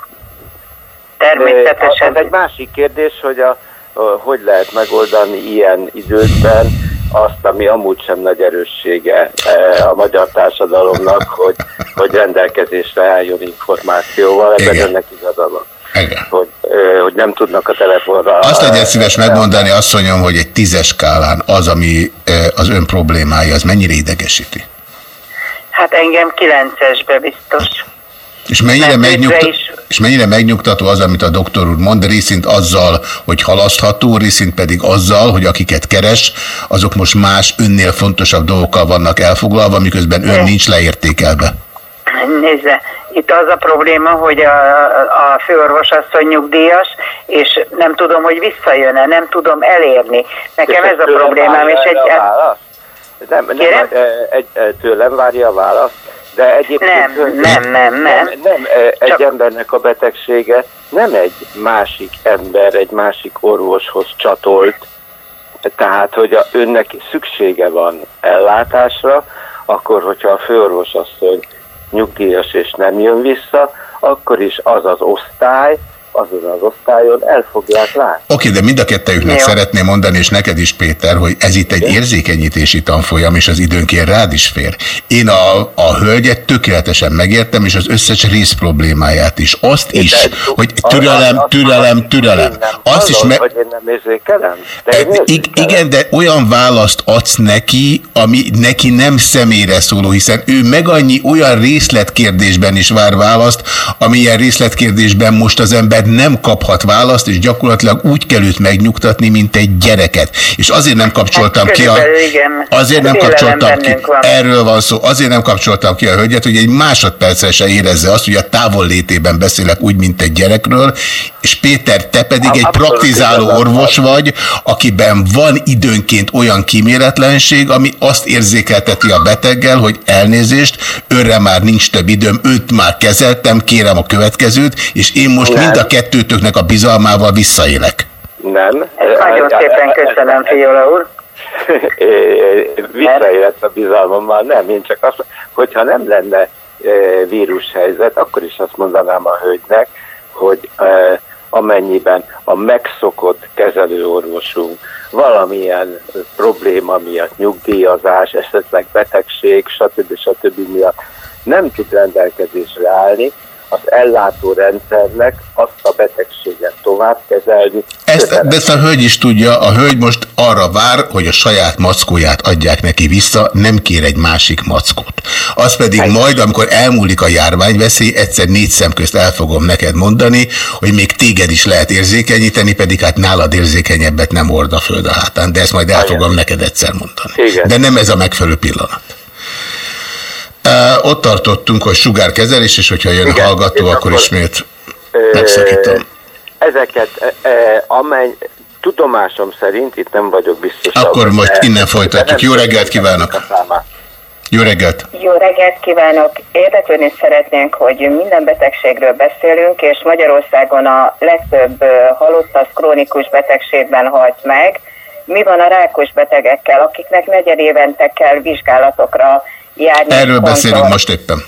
Természetesen. Ez egy másik kérdés, hogy a, a, hogy lehet megoldani ilyen időkben azt, ami amúgy sem nagy erőssége e, a magyar társadalomnak, hogy, hogy rendelkezésre álljon információval, ebben Igen. önnek igaza van. Igen. Hogy, e, hogy nem tudnak a telefonra... Azt legyen szíves megmondani, asszonyom, hogy egy tízes skálán az, ami eh, az ön problémája, az mennyire idegesíti? Hát engem kilencesbe biztos. És mennyire, megnyugta, is- és mennyire megnyugtató az, amit a doktor úr mond, részint azzal, hogy halasztható, részint pedig azzal, hogy akiket keres, azok most más, önnél fontosabb dolgokkal vannak elfoglalva, miközben ön nincs leértékelve. Nézze, itt az a probléma, hogy a, a főorvosasszony nyugdíjas, és nem tudom, hogy visszajön-e, nem tudom elérni. Nekem ez a problémám, és egy... Nem, nem, egy, tőlem várja a választ, de egyébként... Nem, nem, nem, nem. nem, nem egy embernek a betegsége nem egy másik ember, egy másik orvoshoz csatolt, tehát, hogy a, önnek szüksége van ellátásra, akkor, hogyha a főorvosasszony nyugdíjas és nem jön vissza, akkor is az az osztály, azon az osztályon el fogják látni. Oké, de mind a kettejüknek Jó. szeretném mondani, és neked is, Péter, hogy ez itt egy érzékenyítési tanfolyam, és az időnként rád is fér. Én a, a hölgyet tökéletesen megértem, és az összes rész problémáját is. Azt is, hogy türelem, türelem, türelem. Azt is meg... hogy én nem érzékelem? De én Ig- igen, de olyan választ adsz neki, ami neki nem személyre szóló, hiszen ő meg annyi olyan részletkérdésben is vár választ, amilyen részletkérdésben most az ember mert nem kaphat választ, és gyakorlatilag úgy kell őt megnyugtatni, mint egy gyereket. És azért nem kapcsoltam ki a... Igen. Azért nem kapcsoltam ki, van. erről van szó, azért nem kapcsoltam ki a hölgyet, hogy egy másodpercre se érezze azt, hogy a távol létében beszélek úgy, mint egy gyerekről, és Péter, te pedig egy Abszolút praktizáló orvos vagy, akiben van időnként olyan kíméletlenség, ami azt érzékelteti a beteggel, hogy elnézést, őre már nincs több időm, őt már kezeltem, kérem a következőt, és én most mind a kettőtöknek a bizalmával visszaélek. Nem. Nagyon szépen köszönöm, Fiola úr. Visszaélett a bizalmammal, nem, én csak azt, hogyha nem lenne vírushelyzet, akkor is azt mondanám a hölgynek, hogy amennyiben a megszokott kezelőorvosunk valamilyen probléma miatt, nyugdíjazás, esetleg betegség, stb. stb. miatt nem tud rendelkezésre állni, az ellátórendszernek azt a betegséget tovább kezelni. Ezt, de ezt a hölgy is tudja, a hölgy most arra vár, hogy a saját mackóját adják neki vissza, nem kér egy másik mackót. Az pedig majd, amikor elmúlik a járványveszély, egyszer négy szem közt el fogom neked mondani, hogy még téged is lehet érzékenyíteni, pedig hát nálad érzékenyebbet nem ord a föld a hátán, de ezt majd el fogom neked egyszer mondani. Igen. De nem ez a megfelelő pillanat. Ott tartottunk, hogy sugárkezelés, és hogyha jön Igen, hallgató, akkor akkor- ismét megszakítom. Ezeket, e, amely tudomásom szerint, itt nem vagyok biztos. Akkor abban, most innen folytatjuk. Jó reggelt kívánok! Jó reggelt! Jó reggelt kívánok! Érdeklődni szeretnénk, hogy minden betegségről beszélünk, és Magyarországon a legtöbb halott az krónikus betegségben halt meg. Mi van a rákos betegekkel, akiknek negyed évente kell vizsgálatokra járni? Erről beszélünk most éppen.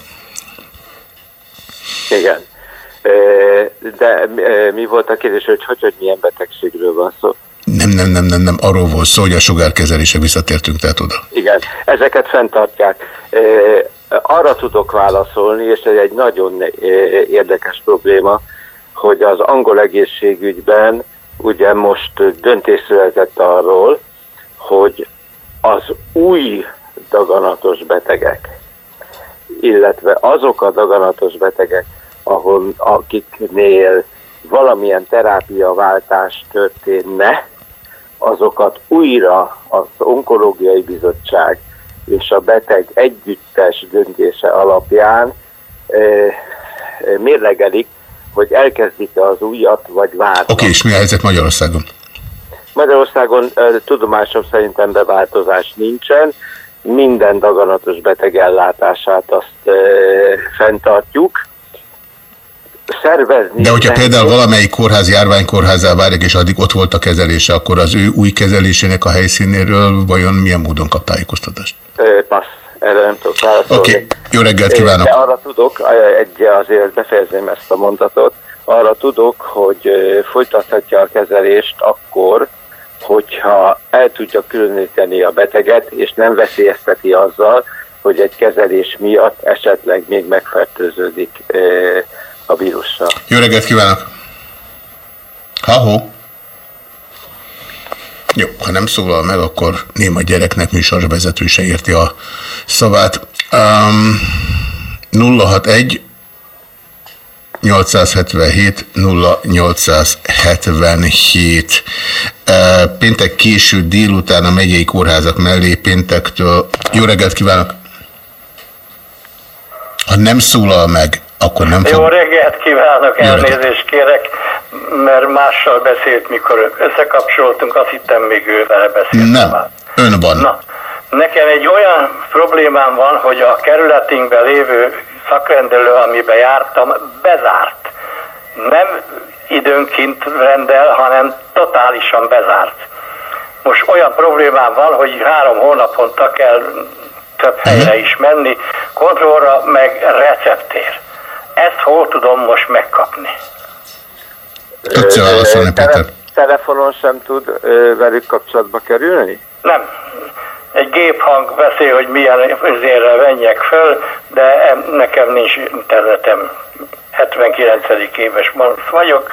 Igen. De mi volt a kérdés, hogy hogy, hogy milyen betegségről van szó? Nem, nem, nem, nem, nem, arról volt szó, hogy a sugárkezelése visszatértünk tehát oda. Igen, ezeket fenntartják. Arra tudok válaszolni, és ez egy nagyon érdekes probléma, hogy az angol egészségügyben ugye most döntés született arról, hogy az új daganatos betegek, illetve azok a daganatos betegek, ahol, akiknél valamilyen terápiaváltás történne, azokat újra az onkológiai bizottság és a beteg együttes döntése alapján e, mérlegelik, hogy elkezdik-e az újat, vagy várnak. Oké, és mi a helyzet Magyarországon? Magyarországon e, tudomásom szerintem beváltozás nincsen, minden daganatos beteg ellátását azt e, fenntartjuk. Szervezni De hogyha például valamelyik kórház járványkórházá várják, és addig ott volt a kezelése, akkor az ő új kezelésének a helyszínéről vajon milyen módon kap tájékoztatást? Ö, Passz, erre nem tudok válaszolni. Oké, jó reggelt kívánok! De arra tudok, egy azért befejezném ezt a mondatot, arra tudok, hogy folytathatja a kezelést akkor, hogyha el tudja különíteni a beteget, és nem veszélyezteti azzal, hogy egy kezelés miatt esetleg még megfertőződik a vírussal. Jó reggelt kívánok! Ha-ho! Jó, ha nem szólal meg, akkor néma gyereknek műsorvezető se érti a szavát. Um, 061 877 0877 Uh, péntek késő délután a megyei kórházak mellé péntektől. Jó reggelt kívánok! Ha nem szólal meg, akkor nem Jó fog... reggelt kívánok, elnézést kérek, mert mással beszélt, mikor összekapcsoltunk, azt hittem még ő vele beszélt. Nem, ön van. Na, nekem egy olyan problémám van, hogy a kerületünkben lévő szakrendelő, amiben jártam, bezárt. Nem időnként rendel, hanem totálisan bezárt. Most olyan problémám van, hogy három hónaponta kell több helyre is menni, kontrollra, meg receptér. Ezt hol tudom most megkapni? Tudsz válaszolni, Péter? tele- Telefonon sem tud velük kapcsolatba kerülni? Nem. Egy géphang beszél, hogy milyen üzérre menjek föl, de em- nekem nincs internetem. 79. éves vagyok,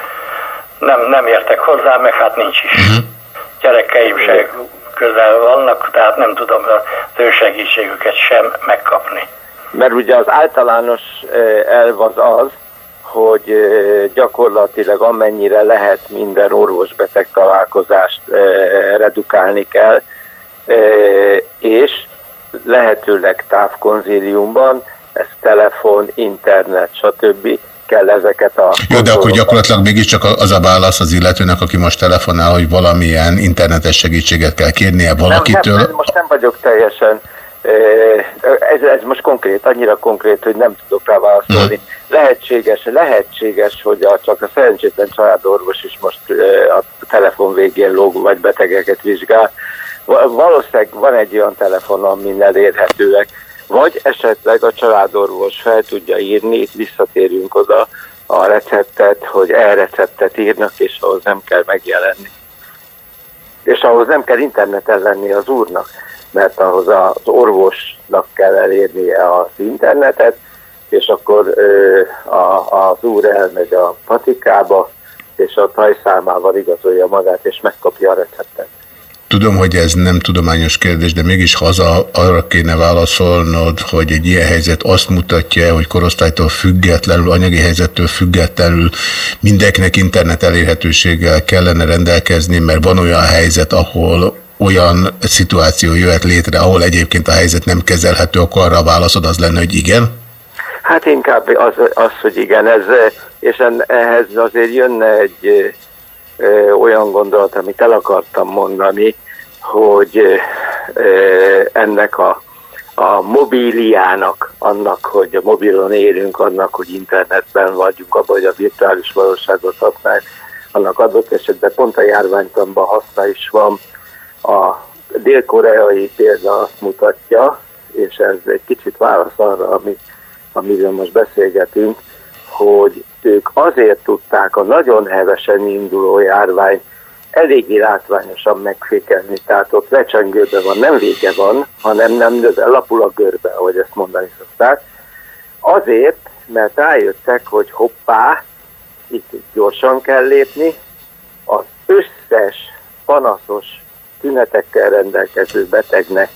nem, nem értek hozzá, meg hát nincs is. Gyerekeim se közel vannak, tehát nem tudom az ő segítségüket sem megkapni. Mert ugye az általános elv az az, hogy gyakorlatilag amennyire lehet minden orvos-beteg találkozást redukálni kell, és lehetőleg távkonzíliumban, ez telefon, internet, stb. kell ezeket a... Jó, de akkor gyakorlatilag mégiscsak az a válasz az illetőnek, aki most telefonál, hogy valamilyen internetes segítséget kell kérnie valakitől. Nem, nem, most nem vagyok teljesen, ö, ez, ez most konkrét, annyira konkrét, hogy nem tudok rá válaszolni. Mhm. Lehetséges, lehetséges, hogy a, csak a szerencsétlen családorvos is most ö, a telefon végén lóg, vagy betegeket vizsgál. Va- Valószínűleg van egy olyan telefon, amin elérhetőek, vagy esetleg a családorvos fel tudja írni, itt visszatérünk oda a receptet, hogy e-receptet írnak, és ahhoz nem kell megjelenni. És ahhoz nem kell interneten lenni az úrnak, mert ahhoz az orvosnak kell elérnie az internetet, és akkor ö, a, az úr elmegy a patikába, és a tajszámával igazolja magát, és megkapja a receptet. Tudom, hogy ez nem tudományos kérdés, de mégis haza arra kéne válaszolnod, hogy egy ilyen helyzet azt mutatja, hogy korosztálytól függetlenül, anyagi helyzettől függetlenül mindenkinek internet elérhetőséggel kellene rendelkezni, mert van olyan helyzet, ahol olyan szituáció jöhet létre, ahol egyébként a helyzet nem kezelhető, akkor arra a válaszod az lenne, hogy igen? Hát inkább az, az hogy igen, ez, és en, ehhez azért jönne egy olyan gondolat, amit el akartam mondani, hogy ennek a, a mobiliának, annak, hogy a mobilon élünk, annak, hogy internetben vagyunk, abban, hogy a virtuális valóságot használjuk, annak adott esetben pont a járványtanban haszna is van. A dél-koreai példa azt mutatja, és ez egy kicsit válasz arra, amit amiről most beszélgetünk, hogy ők azért tudták a nagyon hevesen induló járvány eléggé látványosan megfékezni, tehát ott lecsengőben van, nem vége van, hanem nem növel, lapul a görbe, ahogy ezt mondani szokták. Azért, mert rájöttek, hogy hoppá, itt, gyorsan kell lépni, az összes panaszos tünetekkel rendelkező betegnek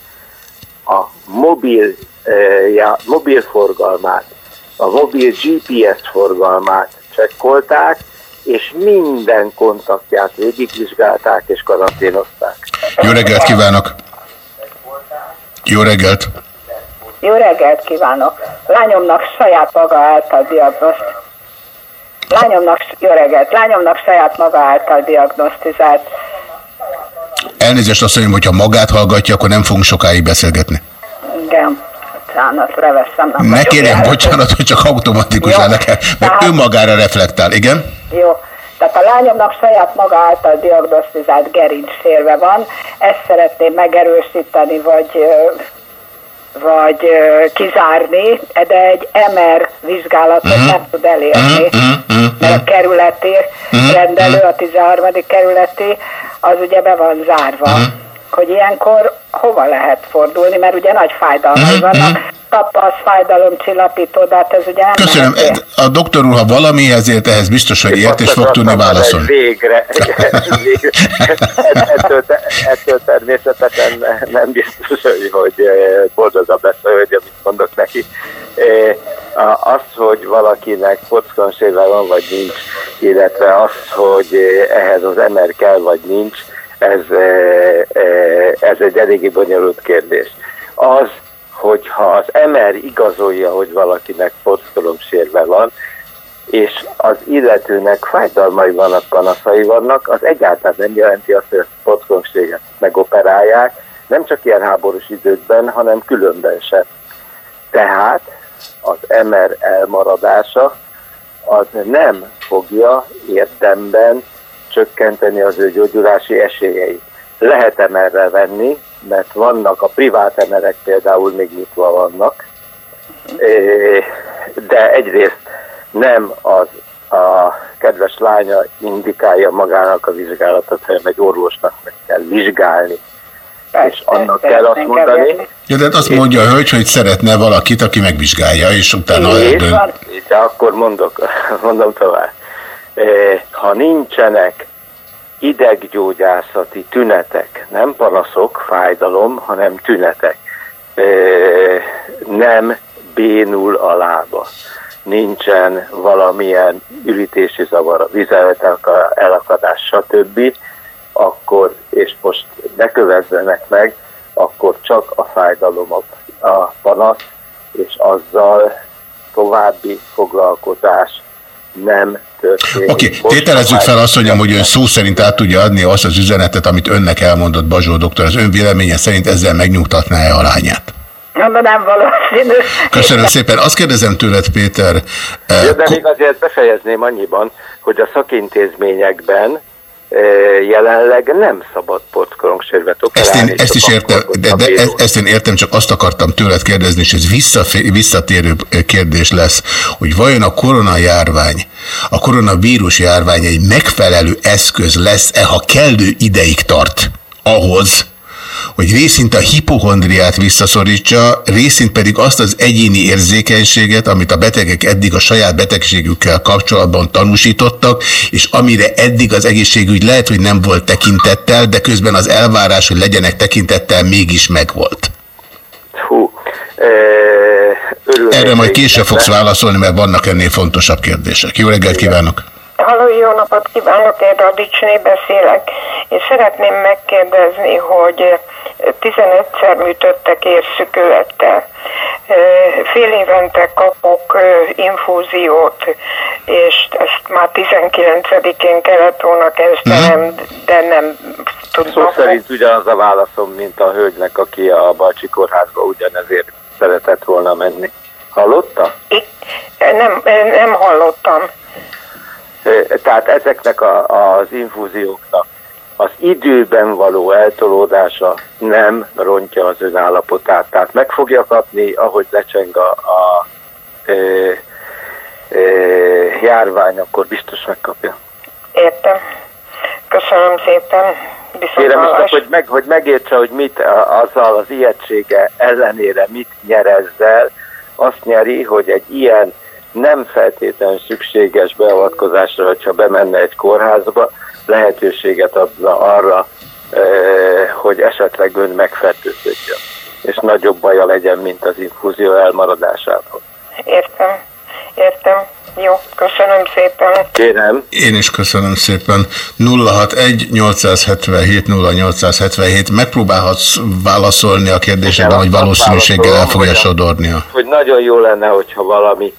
a mobil, eh, já, mobil forgalmát, a mobil GPS forgalmát csekkolták, és minden kontaktját végigvizsgálták és karanténozták. Jó reggelt kívánok! Jó reggelt! Jó reggelt kívánok! Lányomnak saját maga által diagnoszt. Lányomnak, jó reggelt! Lányomnak saját maga által diagnosztizált. Elnézést azt mondjam, hogy ha magát hallgatja, akkor nem fogunk sokáig beszélgetni. Bocsánat, reveszem. Nem Ne járva. bocsánat, hogy csak automatikusan le kell, mert önmagára reflektál, igen? Jó, tehát a lányomnak saját maga által diagnosztizált gerincsfélve van, ezt szeretném megerősíteni, vagy, vagy kizárni, de egy MR vizsgálatot Mhm. nem tud elérni, mert a kerületi rendelő, a 13. kerületi, az ugye be van zárva. Mhm. Hogy ilyenkor hova lehet fordulni, mert ugye nagy fájdalmai vannak, tapasz, fájdalomcsillapító, de hát ez ugye nem Köszönöm. mehető. A doktor úr, ha valami ezért ehhez biztos, hogy ért, és fog tudni válaszolni. Végre, végre. ettől, te- ettől természetesen nem biztos, hogy, hogy eh, boldogabb lesz a hölgy, amit mondok neki. Eh, Az, hogy valakinek kockansével van vagy nincs, illetve az, hogy eh, ehhez az MR kell vagy nincs, ez, eh, eh, ez egy eléggé bonyolult kérdés. Az, hogyha az MR igazolja, hogy valakinek posztolomsérve van, és az illetőnek fájdalmai vannak, panaszai vannak, az egyáltalán nem jelenti azt, hogy a sportkonséget megoperálják, nem csak ilyen háborús időkben, hanem különben sem. Tehát az MR elmaradása az nem fogja érdemben csökkenteni az ő gyógyulási esélyeit. Lehet MR-re venni, mert vannak a privát emerek például még nyitva vannak, Eh, de egyrészt nem az a kedves lánya indikálja magának a vizsgálatot, hanem egy orvosnak meg kell vizsgálni. És annak kell azt mondani, Ja, de hát azt mondja a hölgy, hogy szeretne valakit, aki megvizsgálja, és utána és eldönt. van, de akkor mondok, mondom tovább. Eh, Ha nincsenek ideggyógyászati tünetek, nem panaszok, fájdalom, hanem tünetek, eh, nem bénul a lába, nincsen valamilyen ürítési zavar, vizelet elakadás, stb., akkor, és most ne kövezzenek meg, akkor csak a fájdalom a, a panasz, és azzal további foglalkozás nem történik. Oké, okay. tételezzük fel azt, hogy, hogy ön szó szerint át tudja adni azt az üzenetet, amit önnek elmondott Bazsó doktor. Az ön véleménye szerint ezzel megnyugtatná-e a lányát? Nem valószínű. Köszönöm szépen. Azt kérdezem tőled, Péter. Eh, de még azért befejezném annyiban, hogy a szakintézményekben jelenleg nem szabad sportkorongservet operálni. Ezt, én, ezt is értem, de, de e- ezt én értem, csak azt akartam tőled kérdezni, és ez visszatérő kérdés lesz, hogy vajon a koronajárvány, a koronavírus járvány egy megfelelő eszköz lesz-e, ha kellő ideig tart ahhoz, hogy részint a hipohondriát visszaszorítsa, részint pedig azt az egyéni érzékenységet, amit a betegek eddig a saját betegségükkel kapcsolatban tanúsítottak, és amire eddig az egészségügy lehet, hogy nem volt tekintettel, de közben az elvárás, hogy legyenek tekintettel, mégis megvolt. Hú, e, Erre majd később fogsz válaszolni, mert vannak ennél fontosabb kérdések. Jó reggelt kívánok! Halló, jó napot kívánok, én Radicsné beszélek, és szeretném megkérdezni, hogy 15-szer műtöttek érszükülettel. Fél évente kapok infúziót, és ezt már 19-én kellett volna kezdenem, mhm. de nem tudom. Szó szerint ugyanaz a válaszom, mint a hölgynek, aki a Balcsi kórházba ugyanezért szeretett volna menni. Hallotta? Itt, nem, nem hallottam. Tehát ezeknek a, az infúzióknak az időben való eltolódása nem rontja az ön állapotát. Tehát meg fogja kapni, ahogy lecseng a, a e, e, járvány, akkor biztos megkapja. Értem. Köszönöm szépen. Kérem is, hogy, meg, hogy megértse, hogy mit azzal az ijegysége ellenére mit nyer ezzel. Azt nyeri, hogy egy ilyen nem feltétlenül szükséges beavatkozásra, hogyha bemenne egy kórházba, lehetőséget adna arra, eh, hogy esetleg ön megfertőződjön, és nagyobb baja legyen, mint az infúzió elmaradásával. Értem, értem. Jó, köszönöm szépen. Kérem. Én is köszönöm szépen. 061 877 0877. Megpróbálhatsz válaszolni a kérdésedben, hogy valószínűséggel el fogja sodornia. Hogy nagyon jó lenne, hogyha valami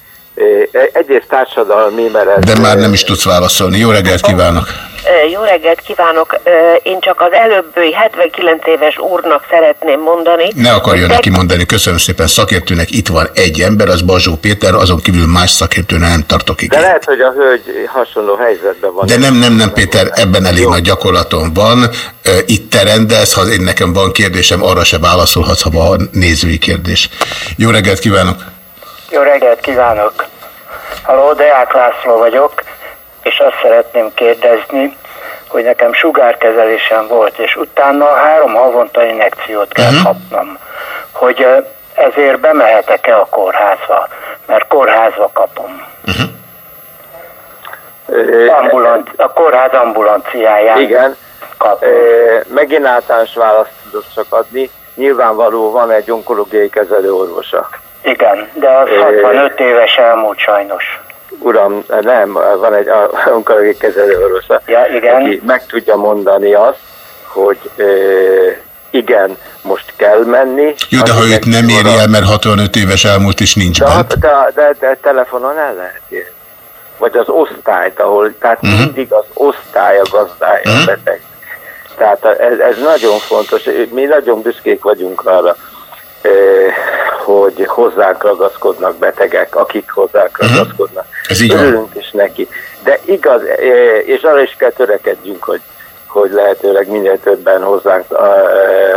egyrészt társadalmi, mert... De már nem is tudsz válaszolni. Jó reggelt kívánok! Jó reggelt kívánok! Én csak az előbbi 79 éves úrnak szeretném mondani. Ne akarjon neki mondani, köszönöm szépen szakértőnek. Itt van egy ember, az Bazsó Péter, azon kívül más szakértőnek nem tartok igényt. De lehet, hogy a hölgy hasonló helyzetben van. De nem, nem, nem, Péter, ebben elég Jó. nagy gyakorlatom van. Itt te rendelsz, ha én nekem van kérdésem, arra se válaszolhatsz, ha van nézői kérdés. Jó reggelt kívánok! Jó reggelt kívánok! Halló, Deák László vagyok, és azt szeretném kérdezni, hogy nekem sugárkezelésem volt, és utána három havonta injekciót kell uh-huh. kapnom, hogy ezért bemehetek-e a kórházba, mert kórházba kapom. Uh-huh. Ambulant, a kórház ambulanciáján. Igen. Kapom. Megint általános választ tudok csak adni. Nyilvánvaló van egy onkológiai kezelőorvosa. Igen, de az 65 éves elmúlt sajnos. Uram, nem, van egy onkológiai kezelőorvosa, ja, igen. aki meg tudja mondani azt, hogy e, igen, most kell menni. Jó, de ha őt nem éri el, mert 65 éves elmúlt is nincs de, bent. De, de, de telefonon el lehet érni. Vagy az osztályt, ahol, tehát uh mhm. -huh. mindig az osztály a gazdája uh -huh. mhm. beteg. Tehát ez, ez nagyon fontos, mi nagyon büszkék vagyunk arra, hogy hozzánk ragaszkodnak betegek, akik hozzánk ragaszkodnak. Ez így Örülünk is neki. De igaz, és arra is kell törekedjünk, hogy, hogy lehetőleg minél többen hozzánk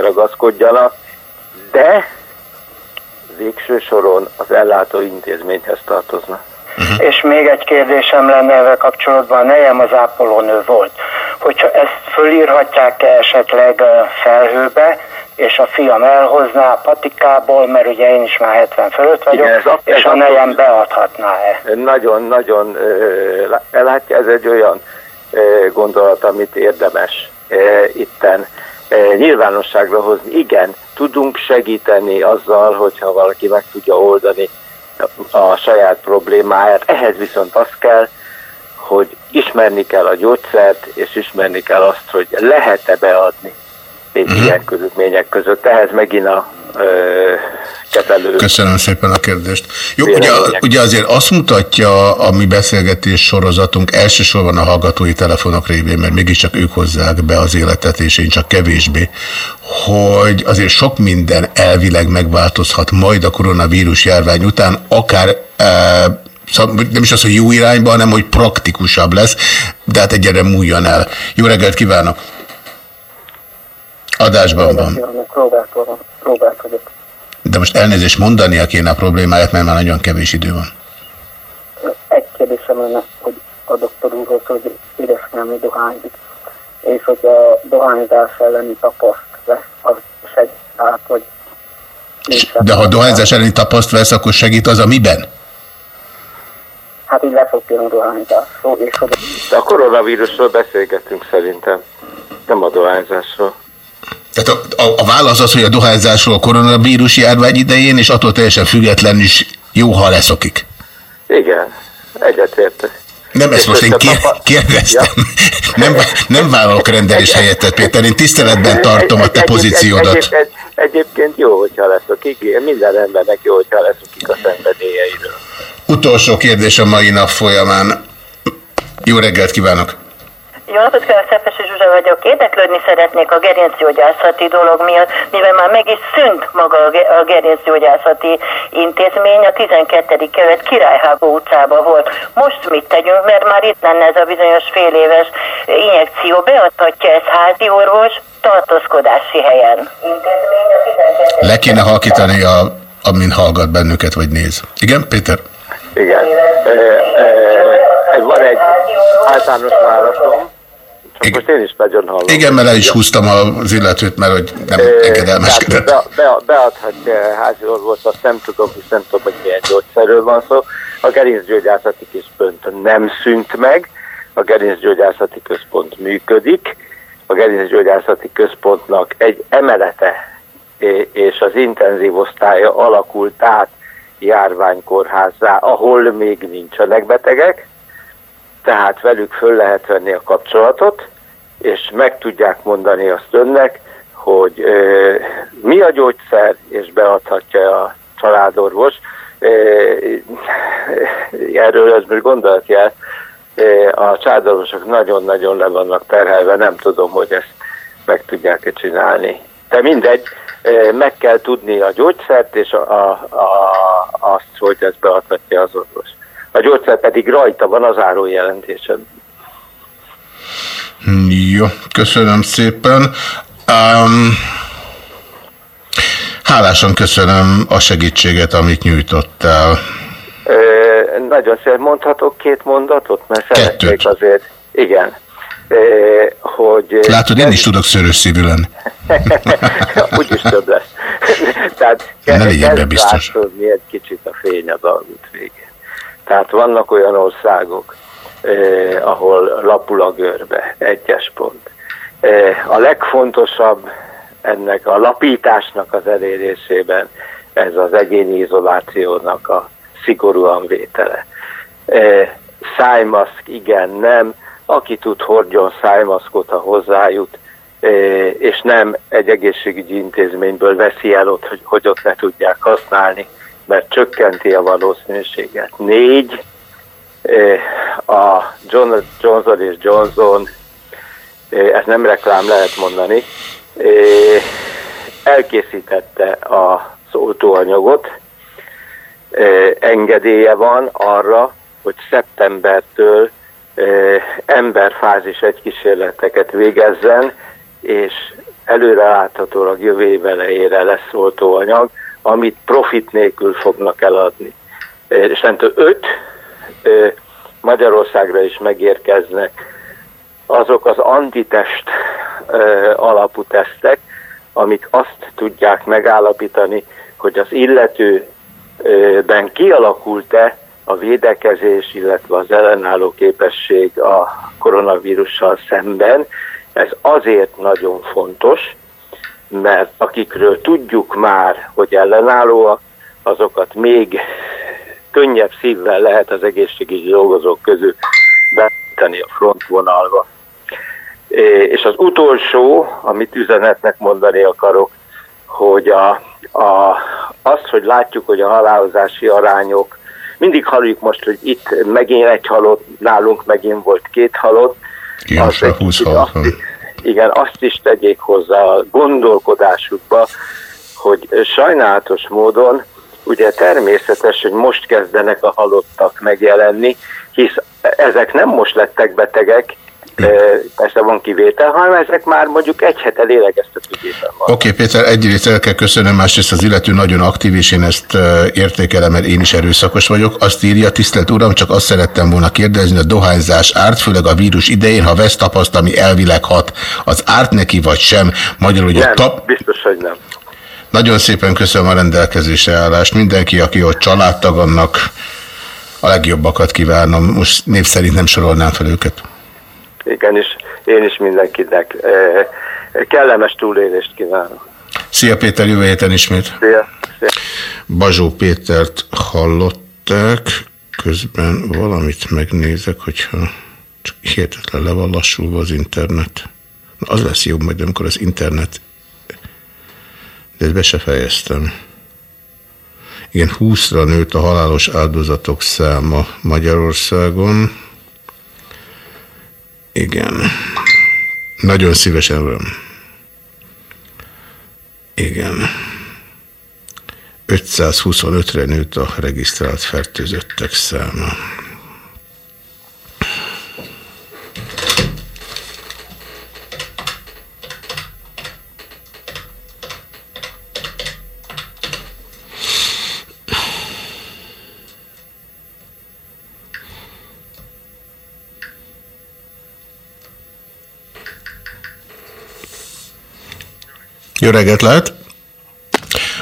ragaszkodjanak, de végső soron az ellátó intézményhez tartoznak. Uh-huh. És még egy kérdésem lenne ezzel kapcsolatban, nejem az ápolónő volt. Hogyha ezt fölírhatják-e esetleg felhőbe, és a fiam elhozná a patikából, mert ugye én is már 70 fölött vagyok, Igen, ez és a nejem beadhatná-e. Nagyon-nagyon, látja, ez egy olyan gondolat, amit érdemes itten nyilvánosságra hozni. Igen, tudunk segíteni azzal, hogyha valaki meg tudja oldani a saját problémáját. Ehhez viszont az kell, hogy ismerni kell a gyógyszert, és ismerni kell azt, hogy lehet-e beadni még Mhm. mm. ilyen körülmények között. Ehhez megint a kezelő. Köszönöm szépen a kérdést. Jó, ugye, ugye azért azt mutatja a mi beszélgetés sorozatunk elsősorban a hallgatói telefonok révén, mert mégiscsak ők hozzák be az életet, és én csak kevésbé, hogy azért sok minden elvileg megváltozhat majd a koronavírus járvány után, akár e, Szóval nem is az, hogy jó irányba, hanem hogy praktikusabb lesz, de hát egyre múljon el. Jó reggelt kívánok! Adásban van. De most elnézést mondania kéne a problémáját, mert már nagyon kevés idő van. Egy kérdésem lenne, hogy a doktor úrhoz, hogy édesanyám dohányzik, és hogy a dohányzás elleni tapaszt lesz, az segít át, hogy De ha dohányzás elleni tapaszt vesz, akkor segít az a miben? hát így lefogjon a dohányzásról, és hogy De a koronavírusról beszélgetünk szerintem, nem a dohányzásról. Tehát a, a, a válasz az, hogy a dohányzásról a koronavírus járvány idején, és attól teljesen független is jó, ha leszokik. Igen, egyetértek. Nem ezt most én kérdeztem. Nem, nem vállalok rendelés helyettet, Péter. Én tiszteletben tartom a te pozíciódat. Egyébként, egyébként jó, hogyha leszokik. Minden embernek jó, hogyha leszokik a szenvedélyeiről. Utolsó kérdés a mai nap folyamán. Jó reggelt kívánok! Jó napot kívánok, Szepesi Zsuzsa vagyok. Érdeklődni szeretnék a gerincgyógyászati dolog miatt, mivel már meg is szűnt maga a ge- a gerincgyógyászati intézmény, a 12. kerület Királyhágó utcában volt. Most mit tegyünk, mert már itt lenne ez a bizonyos fél éves injekció. Beadhatja ez házi orvos tartózkodási helyen. Le kéne halkítani, a, amin hallgat bennünket, vagy néz. Igen, Péter? Igen. E, e, van egy általános válaszom, csak most én is nagyon hallom. Igen, mert el is húztam az illetőt, mert hogy nem engedelmeskedett. Tehát be, be, beadhatja házi orvos, azt nem tudom, hisz nem tudom, hogy milyen gyógyszerről van szó. A gerincgyógyászati központ nem szűnt meg, a gerincgyógyászati központ működik, a gerincgyógyászati központnak egy emelete és az intenzív osztálya alakult át járványkórházzá, ahol még nincsenek betegek, tehát velük föl lehet venni a kapcsolatot, és meg tudják mondani azt önnek, hogy ö, mi a gyógyszer, és beadhatja a családorvos. Ö, erről ez most gondolatjel, ö, a családorvosok nagyon-nagyon le vannak terhelve, nem tudom, hogy ezt meg tudják-e csinálni. De mindegy, meg kell tudni a gyógyszert, és a, a, a, azt, hogy ezt beadhatja az orvos. A gyógyszer pedig rajta van az árójelentésen. Jó, köszönöm szépen. Um, hálásan köszönöm a segítséget, amit nyújtottál. Ö, nagyon szép, mondhatok két mondatot, mert szeretnék azért, igen, hogy... Látod, én is tudok szörös szívű lenni. Úgyis több lesz. Tehát Ne kezd legyél be biztos. egy kicsit a fény az alagút végén. Tehát vannak olyan országok, eh, ahol lapul a görbe, egyes pont. Eh, a legfontosabb ennek a lapításnak az elérésében ez az egyéni izolációnak a szigorúan vétele. Eh, szájmaszk, igen, nem. Aki tud, hordjon szájmaszkot, ha hozzájut, eh, és nem egy egészségügyi intézményből veszi el ott, hogy, hogy ott ne tudják használni, mert csökkenti a valószínűséget. Négy, eh, a John- Johnson és Johnson, eh, ez nem reklám, lehet mondani, eh, elkészítette az oltóanyagot, engedélye van arra, hogy szeptembertől emberfázis egy kísérleteket végezzen, és előreláthatólag jövő év elejére lesz oltóanyag, amit profit nélkül fognak eladni. És mentő öt Magyarországra is megérkeznek azok az antitest alapú tesztek, amik azt tudják megállapítani, hogy az illetőben kialakult-e a védekezés, illetve az ellenálló képesség a koronavírussal szemben. Ez azért nagyon fontos, mert akikről tudjuk már, hogy ellenállóak, azokat még könnyebb szívvel lehet az egészségügyi dolgozók közül beállítani a frontvonalba. És az utolsó, amit üzenetnek mondani akarok, hogy a, a, azt, hogy látjuk, hogy a halálozási arányok, mindig halljuk most, hogy itt megint egy halott, nálunk megint volt két halott. Igen, az 20 halott. Igen, azt is tegyék hozzá a gondolkodásukba, hogy sajnálatos módon ugye természetes, hogy most kezdenek a halottak megjelenni, hisz ezek nem most lettek betegek, persze van kivétel, hanem ezek már mondjuk egy hete lélegeztetőgépen van. Oké, okay, Péter, egyrészt el kell köszönöm, másrészt az illető nagyon aktív, és én ezt értékelem, mert én is erőszakos vagyok. Azt írja, tisztelt Uram, csak azt szerettem volna kérdezni, a dohányzás árt, főleg a vírus idején, ha vesz tapaszt, ami elvileg hat, az árt neki vagy sem? Magyarul, hogy nem, a tap... biztos, hogy nem. Nagyon szépen köszönöm a rendelkezésre állást. Mindenki, aki ott családtag, annak a legjobbakat kívánom. Most név szerint nem sorolnám fel őket. Igen, és én is mindenkinek kellemes túlélést kívánok. Szia Péter, jövő héten ismét. Szia. Szia. Bazsó Pétert hallották, közben valamit megnézek, hogyha csak hihetetlen le van lassulva az internet. Az lesz jobb majd, amikor az internet de ezt be se fejeztem. Igen, 20-ra nőtt a halálos áldozatok száma Magyarországon. Igen. Nagyon szívesen öröm. Igen. 525-re nőtt a regisztrált fertőzöttek száma. Jó reggelt lehet!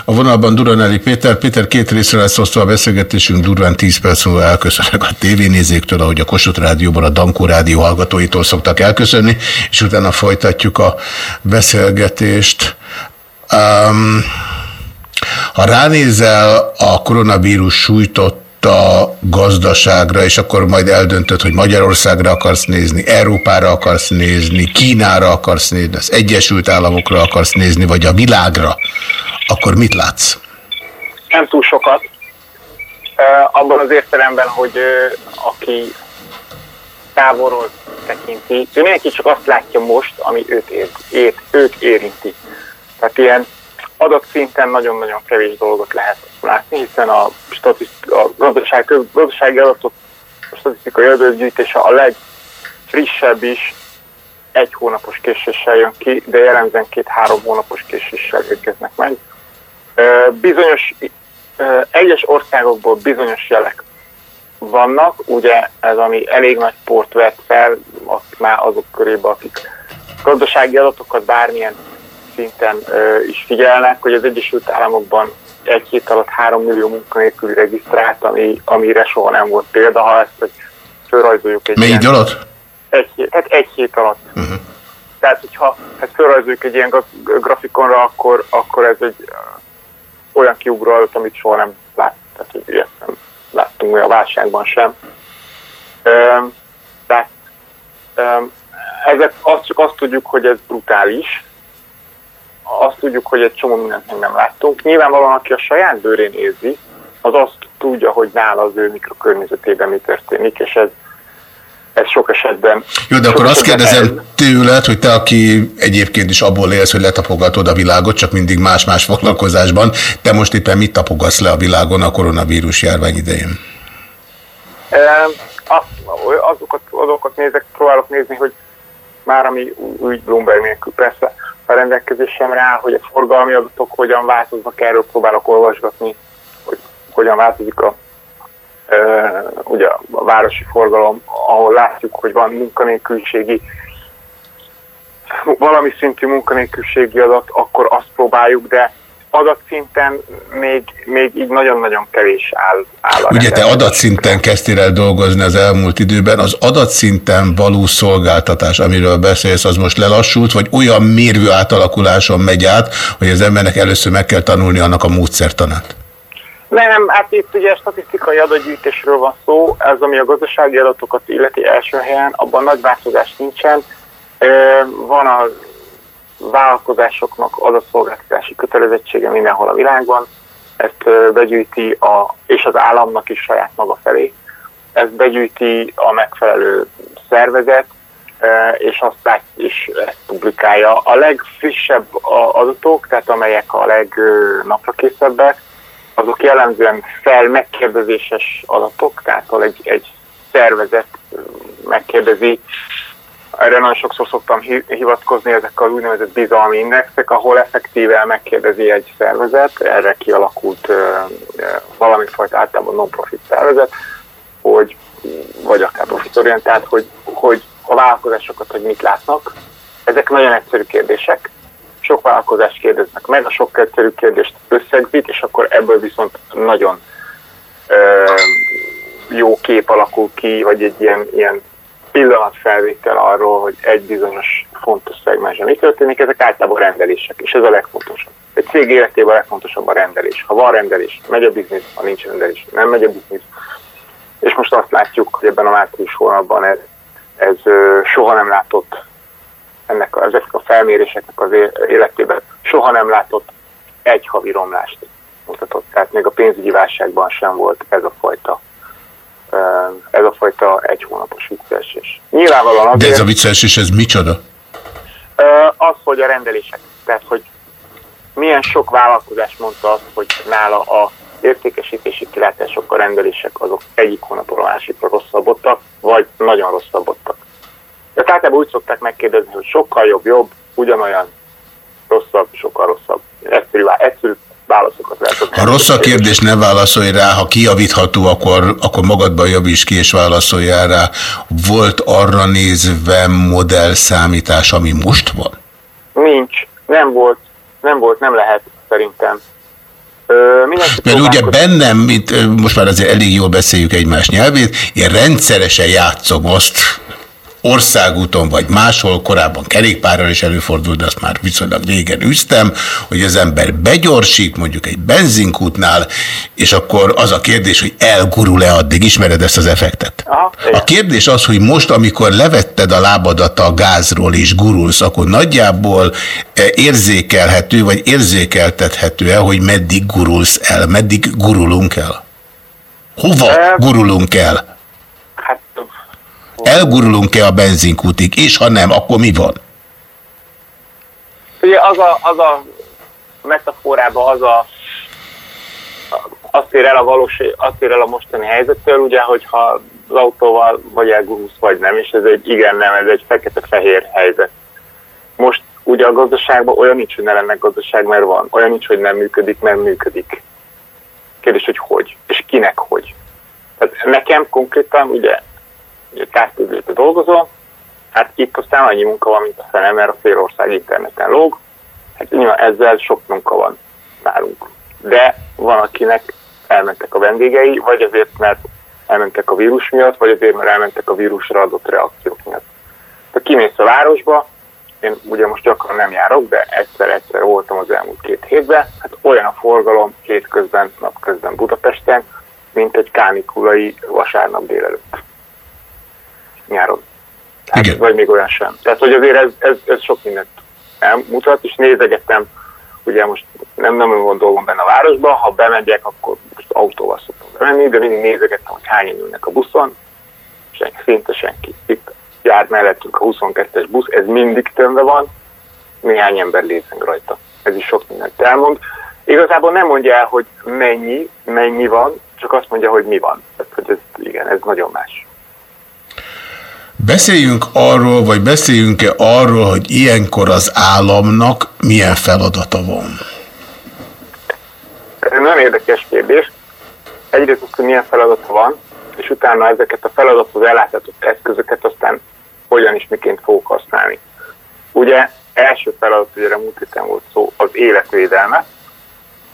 A vonalban Duranelli Péter. Péter két részre lesz osztva a beszélgetésünk, durván 10 perc múlva elköszönnek a tévénézőktől, ahogy a Kossuth Rádióban a Dankó Rádió hallgatóitól szoktak elköszönni, és utána folytatjuk a beszélgetést. Um, ha ránézel a koronavírus sújtott a gazdaságra, és akkor majd eldöntöd, hogy Magyarországra akarsz nézni, Európára akarsz nézni, Kínára akarsz nézni, az Egyesült Államokra akarsz nézni, vagy a világra, akkor mit látsz? Nem túl sokat. Abban az értelemben, hogy aki távolról tekinti, ő mindenki csak azt látja most, ami őt, ér, ér, őt érinti. Tehát ilyen adatszinten nagyon-nagyon kevés dolgot lehet látni, hiszen a, a gazdaság, gazdasági adatok a statisztikai adatgyűjtése a legfrissebb is egy hónapos késéssel jön ki, de jellemzően két-három hónapos késéssel érkeznek meg. Bizonyos, egyes országokból bizonyos jelek vannak, ugye ez, ami elég nagy port vett fel, már azok körébe, akik gazdasági adatokat bármilyen szinten is figyelnek, hogy az Egyesült Államokban egy hét alatt 3 millió munkanélküli regisztrált, ami, amire soha nem volt példa, ha ezt hogy fölrajzoljuk egy Mennyi alatt? Egy, hét, hát egy hét alatt. Uh-huh. Tehát, hogyha ezt fölrajzoljuk egy ilyen grafikonra, akkor, akkor ez egy uh, olyan kiugró adat, amit soha nem lát, tehát, hogy ilyet nem láttunk olyan válságban sem. Tehát ezek azt csak azt tudjuk, hogy ez brutális, azt tudjuk, hogy egy csomó mindent még nem láttunk. Nyilvánvalóan, aki a saját bőrén érzi, az azt tudja, hogy nála az ő mikrokörnyezetében mi történik, és ez, ez sok esetben... Jó, de akkor azt kérdezem el... tőled, hogy te, aki egyébként is abból élsz, hogy letapogatod a világot, csak mindig más-más foglalkozásban, te most éppen mit tapogatsz le a világon a koronavírus járvány idején? E, azokat, azokat nézek, próbálok nézni, hogy már ami úgy Bloomberg nélkül persze, a rendelkezésem rá, hogy a forgalmi adatok hogyan változnak, erről próbálok olvasgatni, hogy hogyan változik a, e, ugye a városi forgalom, ahol látjuk, hogy van munkanélküliségi, valami szintű munkanélküliségi adat, akkor azt próbáljuk, de adatszinten még, még így nagyon-nagyon kevés áll. áll Ugye te adatszinten kezdtél el dolgozni az elmúlt időben, az adatszinten való szolgáltatás, amiről beszélsz, az most lelassult, vagy olyan mérvő átalakuláson megy át, hogy az embernek először meg kell tanulni annak a módszertanát? Nem, hát itt ugye statisztikai adatgyűjtésről van szó, ez ami a gazdasági adatokat illeti első helyen, abban nagy változás nincsen. Van a vállalkozásoknak adatszolgáltatási kötelezettsége mindenhol a világban, ezt begyűjti a, és az államnak is saját maga felé. Ezt begyűjti a megfelelő szervezet, és azt lát, és ezt publikálja. A legfrissebb a- adatok, tehát amelyek a legnaprakészebbek, azok jellemzően fel megkérdezéses adatok, tehát ahol egy, egy szervezet megkérdezi, erre nagyon sokszor szoktam hi- hivatkozni, ezek az úgynevezett bizalmi indexek, ahol effektíve megkérdezi egy szervezet, erre kialakult valami fajta általában non-profit szervezet, hogy, vagy akár profitorientált, hogy, hogy a vállalkozásokat, hogy mit látnak. Ezek nagyon egyszerű kérdések, sok vállalkozást kérdeznek meg, a sok egyszerű kérdést összegzít, és akkor ebből viszont nagyon ö, jó kép alakul ki, vagy egy ilyen, ilyen pillanatfelvétel arról, hogy egy bizonyos fontos szegmensben mi történik, ezek általában rendelések, és ez a legfontosabb. Egy cég életében a legfontosabb a rendelés. Ha van rendelés, megy a biznisz, ha nincs rendelés, nem megy a biznisz. És most azt látjuk, hogy ebben a március hónapban ez, ez soha nem látott ennek, ezek a felméréseknek az életében soha nem látott egy havi romlást mutatott. Tehát még a pénzügyi válságban sem volt ez a fajta ez a fajta egy hónapos visszaesés. Nyilvánvalóan De azért ez a vicces, és ez micsoda? az, hogy a rendelések, tehát hogy milyen sok vállalkozás mondta azt, hogy nála a értékesítési kilátások, a rendelések azok egyik hónapról a másikra rosszabbodtak, vagy nagyon rosszabbodtak. De általában úgy szokták megkérdezni, hogy sokkal jobb, jobb, ugyanolyan rosszabb, sokkal rosszabb. Egyszerű, egyszerű válaszokat lehet adni. Ha rossz a kérdés, ne válaszolj rá, ha kijavítható, akkor, akkor magadban javíts ki és válaszoljál rá. Volt arra nézve modellszámítás, ami most van? Nincs, nem volt, nem volt, nem lehet szerintem. Ö, Mert ugye bennem, ö, most már azért elég jól beszéljük egymás nyelvét, én rendszeresen játszom azt, országúton vagy máshol, korábban kerékpárral is előfordult, de azt már viszonylag régen üztem, hogy az ember begyorsít, mondjuk egy benzinkútnál, és akkor az a kérdés, hogy elgurul-e addig, ismered ezt az effektet? Aha, A kérdés az, hogy most, amikor levetted a lábadat a gázról és gurulsz, akkor nagyjából eh, érzékelhető, vagy érzékeltethető-e, hogy meddig gurulsz el, meddig gurulunk el? Hova gurulunk el? Elgurulunk-e a benzinkútig, és ha nem, akkor mi van? Ugye az a, az a metaforában az a azt ér el a valós, azt ér el a mostani helyzettől, ugye, hogyha az autóval vagy elgurulsz, vagy nem, és ez egy igen, nem, ez egy fekete-fehér helyzet. Most ugye a gazdaságban olyan nincs, hogy ne lenne gazdaság, mert van. Olyan nincs, hogy nem működik, mert működik. Kérdés, hogy hogy, és kinek hogy. Tehát nekem konkrétan, ugye, ugye távközlétben dolgozom, hát itt aztán annyi munka van, mint a fenem, mert a félország interneten lóg. Hát nyilván ezzel sok munka van nálunk. De van, akinek elmentek a vendégei, vagy azért, mert elmentek a vírus miatt, vagy azért, mert elmentek a vírusra adott reakciók miatt. Ha kimész a városba, én ugye most gyakran nem járok, de egyszer-egyszer voltam az elmúlt két hétben, hát olyan a forgalom hétközben, napközben Budapesten, mint egy kánikulai vasárnap délelőtt. Nyáron. Hát, vagy még olyan sem. Tehát, hogy azért ez, ez, ez sok mindent elmutat, és nézegettem, ugye most nem, nem van dolgom benne a városban, ha bemegyek, akkor most autóval szoktam bemenni, de mindig nézegettem, hogy hányan ülnek a buszon, senki, szinte senki. Itt jár mellettünk a 22-es busz, ez mindig tömve van, néhány ember lézeng rajta. Ez is sok mindent elmond. Igazából nem mondja el, hogy mennyi, mennyi van, csak azt mondja, hogy mi van. Tehát, hogy ez, igen, ez nagyon más. Beszéljünk arról, vagy beszéljünk-e arról, hogy ilyenkor az államnak milyen feladata van? Ez nagyon érdekes kérdés. Egyrészt az, hogy milyen feladata van, és utána ezeket a feladathoz ellátatott eszközöket aztán hogyan is miként fogok használni. Ugye első feladat, hogy erre múlt héten volt szó, az életvédelme.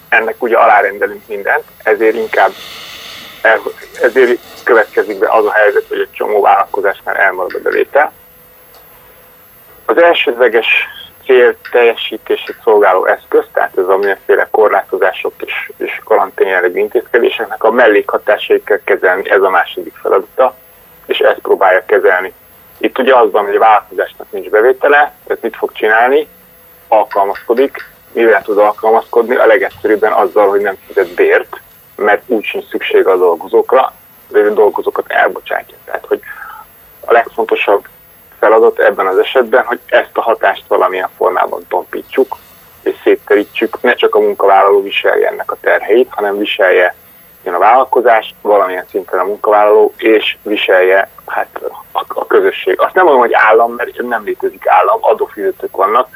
Ennek ugye alárendelünk mindent, ezért inkább ezért következik be az a helyzet, hogy egy csomó vállalkozásnál elmarad a bevétel. Az elsődleges cél teljesítését szolgáló eszköz, tehát ez a mindenféle korlátozások és, és karantén jellegű intézkedéseknek a mellékhatásait kezelni, ez a második feladata, és ezt próbálja kezelni. Itt ugye az van, hogy a vállalkozásnak nincs bevétele, tehát mit fog csinálni? Alkalmazkodik. Mivel tud alkalmazkodni? A legegyszerűbben azzal, hogy nem fizet bért, mert úgy sincs szükség a dolgozókra, de a dolgozókat elbocsátja. Tehát, hogy a legfontosabb feladat ebben az esetben, hogy ezt a hatást valamilyen formában tompítsuk, és szétterítsük, ne csak a munkavállaló viselje ennek a terheit, hanem viselje jön a vállalkozás, valamilyen szinten a munkavállaló, és viselje hát, a, a közösség. Azt nem mondom, hogy állam, mert nem létezik állam, adófizetők vannak,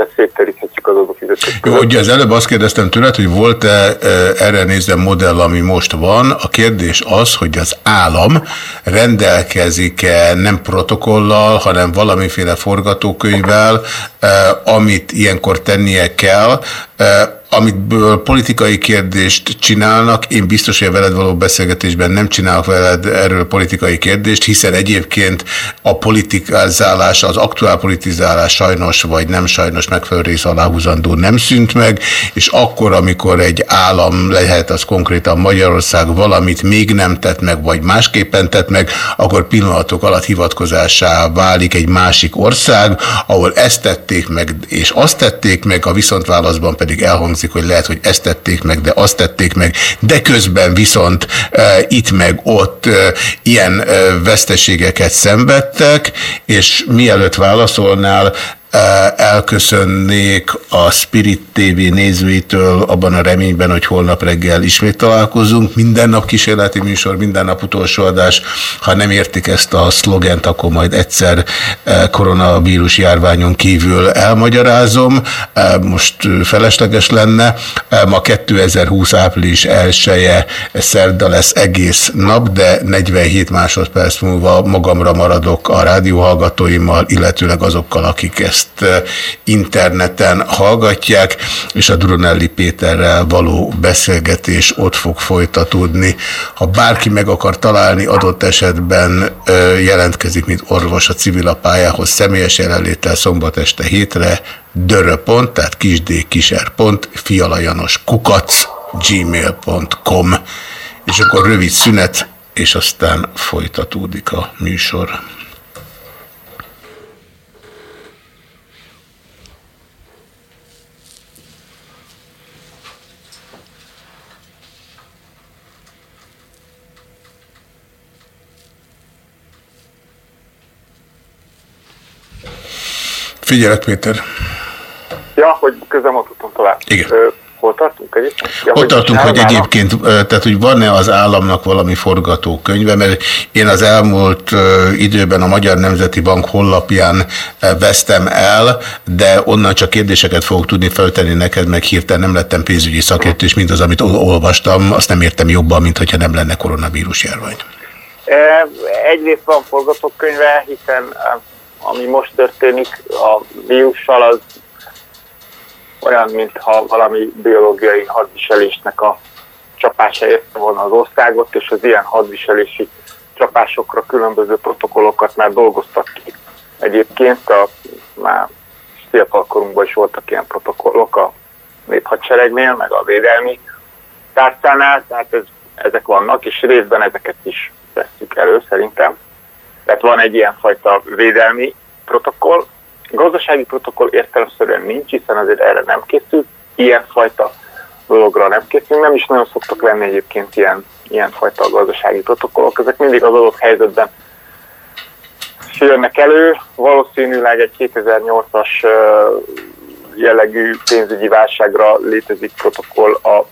tehát szétteríthetjük az adófizetők. Ugye az előbb azt kérdeztem tőled, hogy volt-e e, erre nézve modell, ami most van. A kérdés az, hogy az állam rendelkezik-e nem protokollal, hanem valamiféle forgatókönyvvel, e, amit ilyenkor tennie kell, e, amitből politikai kérdést csinálnak, én biztos, hogy a veled való beszélgetésben nem csinálok veled erről politikai kérdést, hiszen egyébként a politikázálás, az aktuál politizálás sajnos vagy nem sajnos megfelelő rész aláhúzandó nem szűnt meg, és akkor, amikor egy állam lehet, az konkrétan Magyarország valamit még nem tett meg, vagy másképpen tett meg, akkor pillanatok alatt hivatkozásá válik egy másik ország, ahol ezt tették meg, és azt tették meg, a viszontválaszban pedig elhangzik hangzik, hogy lehet, hogy ezt tették meg, de azt tették meg, de közben viszont e, itt meg ott e, ilyen e, veszteségeket szenvedtek, és mielőtt válaszolnál, elköszönnék a Spirit TV nézőitől abban a reményben, hogy holnap reggel ismét találkozunk. Minden nap kísérleti műsor, minden nap utolsó adás. Ha nem értik ezt a szlogent, akkor majd egyszer koronavírus járványon kívül elmagyarázom. Most felesleges lenne. Ma 2020 április 1 -e szerda lesz egész nap, de 47 másodperc múlva magamra maradok a rádióhallgatóimmal, illetőleg azokkal, akik ezt ezt interneten hallgatják, és a Drunelli Péterrel való beszélgetés ott fog folytatódni. Ha bárki meg akar találni, adott esetben jelentkezik, mint orvos a civilapályához személyes jelenléttel szombat este hétre, dörö.pont, tehát kisdkiser.pont, fialajanos kukac, gmail.com és akkor rövid szünet, és aztán folytatódik a műsor. Figyelek, Péter. Ja, hogy közben mondhatom tovább. Igen. Ö, hol tartunk egyébként? Ja, Ott tartunk, hogy egyébként, tehát hogy van-e az államnak valami forgatókönyve, mert én az elmúlt időben a Magyar Nemzeti Bank honlapján vesztem el, de onnan csak kérdéseket fogok tudni feltenni neked, meg hirtelen nem lettem pénzügyi szakértő, és mindaz, amit olvastam, azt nem értem jobban, mint hogyha nem lenne koronavírus járvány. Egyrészt van forgatókönyve, hiszen ami most történik a vírussal, az olyan, mintha valami biológiai hadviselésnek a csapása érte volna az országot, és az ilyen hadviselési csapásokra különböző protokollokat már dolgoztak ki. Egyébként a, már fiatalkorunkban is voltak ilyen protokollok a néphadseregnél, meg a védelmi tárcánál, tehát ez, ezek vannak, és részben ezeket is veszük elő szerintem. Tehát van egy ilyenfajta védelmi protokoll. Gazdasági protokoll értelemszerűen nincs, hiszen azért erre nem készült. Ilyenfajta dologra nem készülünk. Nem is nagyon szoktak lenni egyébként ilyen, ilyenfajta gazdasági protokollok. Ezek mindig az adott helyzetben jönnek elő. Valószínűleg egy 2008-as jellegű pénzügyi válságra létezik protokoll a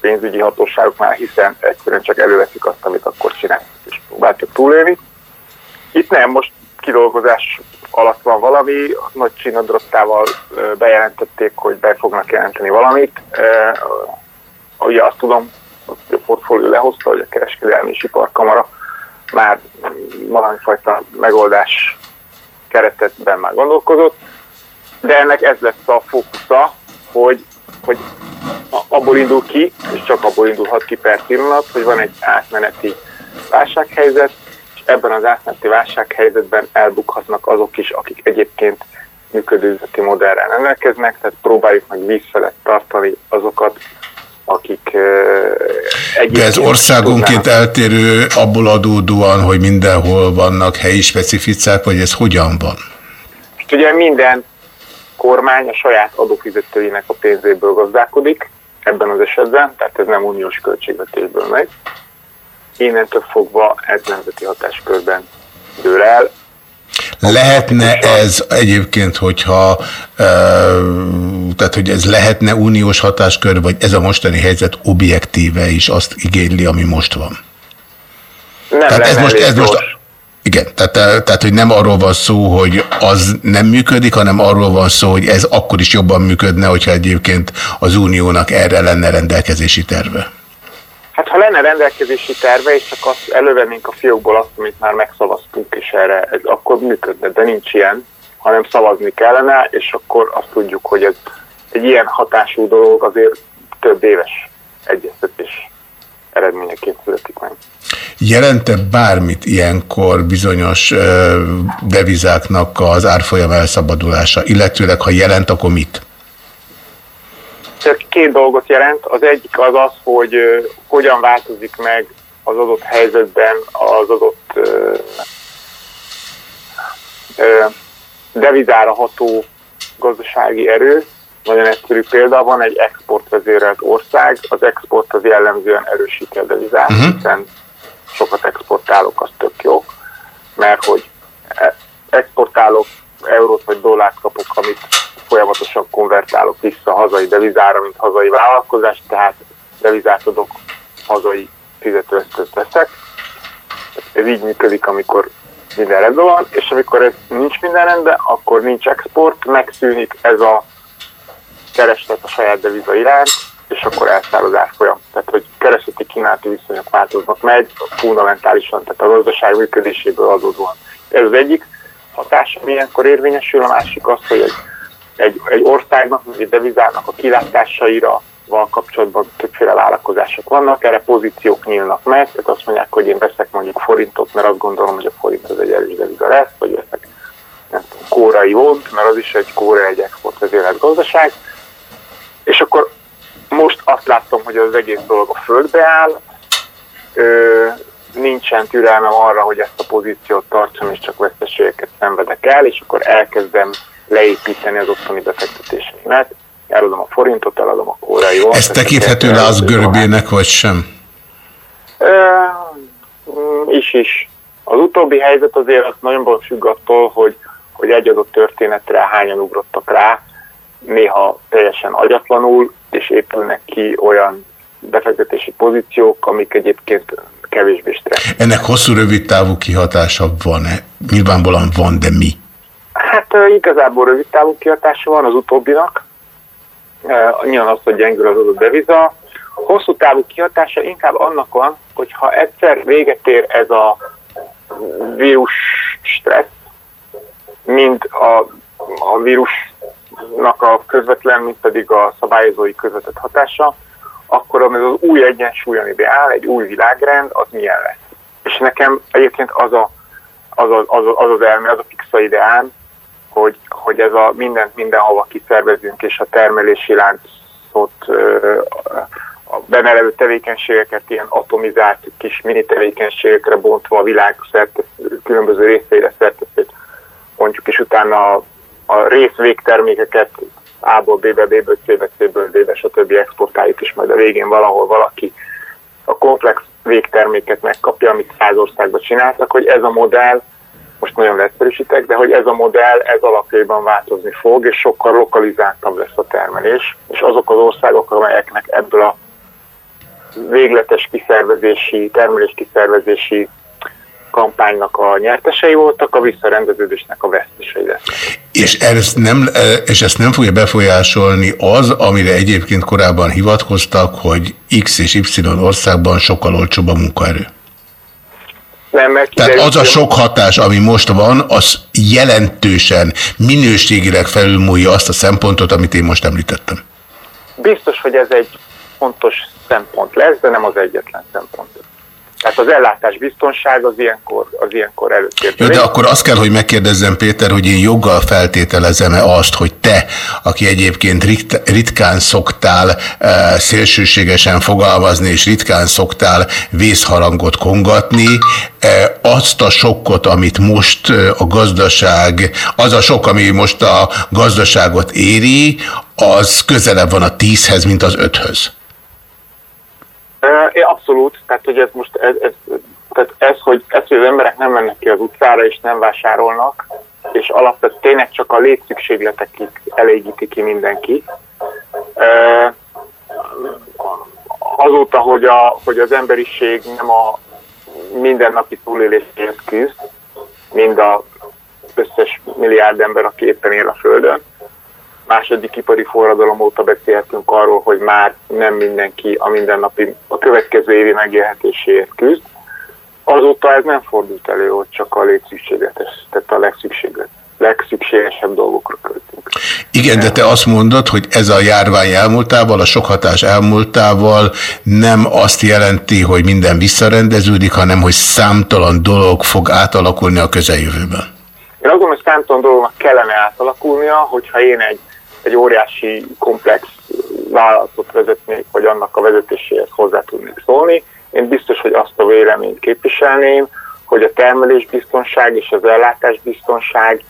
pénzügyi hatóságoknál, hiszen egyszerűen csak előveszik azt, amit akkor csinálják, és próbáljuk túlélni. Itt nem, most kidolgozás alatt van valami, nagy csinadrottával bejelentették, hogy be fognak jelenteni valamit. Ugye azt tudom, hogy a portfólió lehozta, hogy a kereskedelmi és iparkamara már valamifajta megoldás keretetben már gondolkozott, de ennek ez lesz a fókusza, hogy, hogy abból indul ki, és csak abból indulhat ki per pillanat, hogy van egy átmeneti válsághelyzet, ebben az átmeneti válsághelyzetben elbukhatnak azok is, akik egyébként működő üzleti modellrel rendelkeznek, tehát próbáljuk meg vízfelett tartani azokat, akik uh, De ez országonként eltérő abból adódóan, hogy mindenhol vannak helyi specificák, vagy ez hogyan van? És ugye minden kormány a saját adófizetőinek a pénzéből gazdálkodik, ebben az esetben, tehát ez nem uniós költségvetésből megy. Innentől fogva ez nemzeti hatáskörben dől el. Lehetne ez egyébként, hogyha tehát, hogy ez lehetne uniós hatáskör, vagy ez a mostani helyzet objektíve is azt igényli, ami most van? Nem tehát ez most, ez most, igen, tehát, tehát, hogy nem arról van szó, hogy az nem működik, hanem arról van szó, hogy ez akkor is jobban működne, hogyha egyébként az uniónak erre lenne rendelkezési terve. Hát ha lenne rendelkezési terve, és csak azt elővennénk a fiókból azt, amit már megszavaztunk, és erre, akkor működne, de nincs ilyen, hanem szavazni kellene, és akkor azt tudjuk, hogy ez egy ilyen hatású dolog azért több éves egyeztetés eredményeként születik meg. Jelente bármit ilyenkor bizonyos devizáknak az árfolyam elszabadulása, illetőleg ha jelent, akkor mit? Ez két dolgot jelent. Az egyik az az, hogy hogyan változik meg az adott helyzetben az adott ö, ö, devizára ható gazdasági erő. Nagyon egyszerű példa, van egy exportvezérelt ország, az export az jellemzően erősíti a devizát, uh-huh. hiszen sokat exportálok, az tök jó, mert hogy e- exportálok eurót vagy dollárt kapok, amit folyamatosan konvertálok vissza hazai devizára, mint hazai vállalkozás, tehát devizát adok, hazai fizetőeszközt veszek. Ez így működik, amikor minden rendben van, és amikor ez nincs minden rendben, akkor nincs export, megszűnik ez a kereslet a saját deviza iránt, és akkor elszáll az árfolyam. Tehát, hogy keresleti kínálati viszonyok változnak meg, fundamentálisan, tehát a gazdaság működéséből adódóan. Ez az egyik hatás, ami ilyenkor érvényesül, a másik az, hogy egy, egy, egy országnak, egy devizának a kilátásaira val kapcsolatban többféle vállalkozások vannak, erre pozíciók nyílnak meg, tehát azt mondják, hogy én veszek mondjuk forintot, mert azt gondolom, hogy a forint az egy erős deviza lesz, vagy veszek kórai vont, mert az is egy kóra egy exportvezérelt gazdaság, és akkor most azt látom, hogy az egész dolog a földbe áll, nincsen türelmem arra, hogy ezt a pozíciót tartsam, és csak veszteségeket szenvedek el, és akkor elkezdem leépíteni az ottani befektetéseimet, eladom a forintot, eladom a kórai volt. Ez tekinthető le az görbének, vagy sem? Is is. Az utóbbi helyzet azért az nagyon függ attól, hogy, hogy egy adott történetre hányan ugrottak rá, néha teljesen agyatlanul, és épülnek ki olyan befektetési pozíciók, amik egyébként kevésbé stressz. Ennek hosszú-rövid távú kihatása van-e? Nyilvánvalóan van, de mi? Hát igazából rövid távú kihatása van az utóbbinak. Nyilván az, hogy gyengül az adott deviza. Hosszú távú kihatása inkább annak van, hogyha egyszer véget ér ez a vírus stressz, mint a, a vírusnak a közvetlen, mint pedig a szabályozói közvetett hatása, akkor az az új egyensúly, ami beáll, egy új világrend, az milyen lesz. És nekem egyébként az a, az, az, az, az, az elme, az a fixa ideám, hogy, hogy ez a mindent mindenhova kiszervezünk, és a termelési láncot, a benne tevékenységeket ilyen atomizált kis mini tevékenységekre bontva a világ különböző részeire szerteszét mondjuk, és utána a, a részvégtermékeket A-ból B-be, B-ből C-be, C-ből D-be, stb. exportáljuk, és majd a végén valahol valaki a komplex végterméket megkapja, amit száz országban csináltak, hogy ez a modell, most nagyon leegyszerűsítek, de hogy ez a modell, ez alapjában változni fog, és sokkal lokalizáltabb lesz a termelés, és azok az országok, amelyeknek ebből a végletes kiszervezési, termelés kiszervezési kampánynak a nyertesei voltak, a visszarendeződésnek a vesztesei lesznek. És ezt, nem, és ezt nem fogja befolyásolni az, amire egyébként korábban hivatkoztak, hogy X és Y országban sokkal olcsóbb a munkaerő? Nem, mert Tehát az a sok hatás, ami most van, az jelentősen, minőségileg felülmúlja azt a szempontot, amit én most említettem. Biztos, hogy ez egy fontos szempont lesz, de nem az egyetlen szempont. Tehát az ellátás biztonság az ilyenkor, az ilyenkor előtt. De akkor azt kell, hogy megkérdezzem, Péter, hogy én joggal feltételezem-e azt, hogy te, aki egyébként ritkán szoktál e, szélsőségesen fogalmazni, és ritkán szoktál vészharangot kongatni, e, azt a sokkot, amit most a gazdaság, az a sok, ami most a gazdaságot éri, az közelebb van a tízhez, mint az öthöz. É, abszolút, tehát hogy ez most, ez, ez, tehát ez, hogy, ez, hogy az emberek nem mennek ki az utcára és nem vásárolnak, és alapvetően tényleg csak a létszükségletekig elégíti ki mindenki. Azóta, hogy, a, hogy az emberiség nem a mindennapi túlélésért küzd, mind a összes milliárd ember, aki éppen él a Földön, második ipari forradalom óta beszélhetünk arról, hogy már nem mindenki a mindennapi, a következő évi megélhetéséért küzd. Azóta ez nem fordult elő, hogy csak a létszükségletes, tehát a legszükséglet, legszükségesebb dolgokra költünk. Igen, de te azt mondod, hogy ez a járvány elmúltával, a sok hatás elmúltával nem azt jelenti, hogy minden visszarendeződik, hanem hogy számtalan dolog fog átalakulni a közeljövőben. Én azt gondolom, hogy számtalan dolognak kellene átalakulnia, hogyha én egy egy óriási komplex vállalatot vezetnék, vagy annak a vezetéséhez hozzá tudnék szólni. Én biztos, hogy azt a véleményt képviselném, hogy a termelésbiztonság és az ellátásbiztonság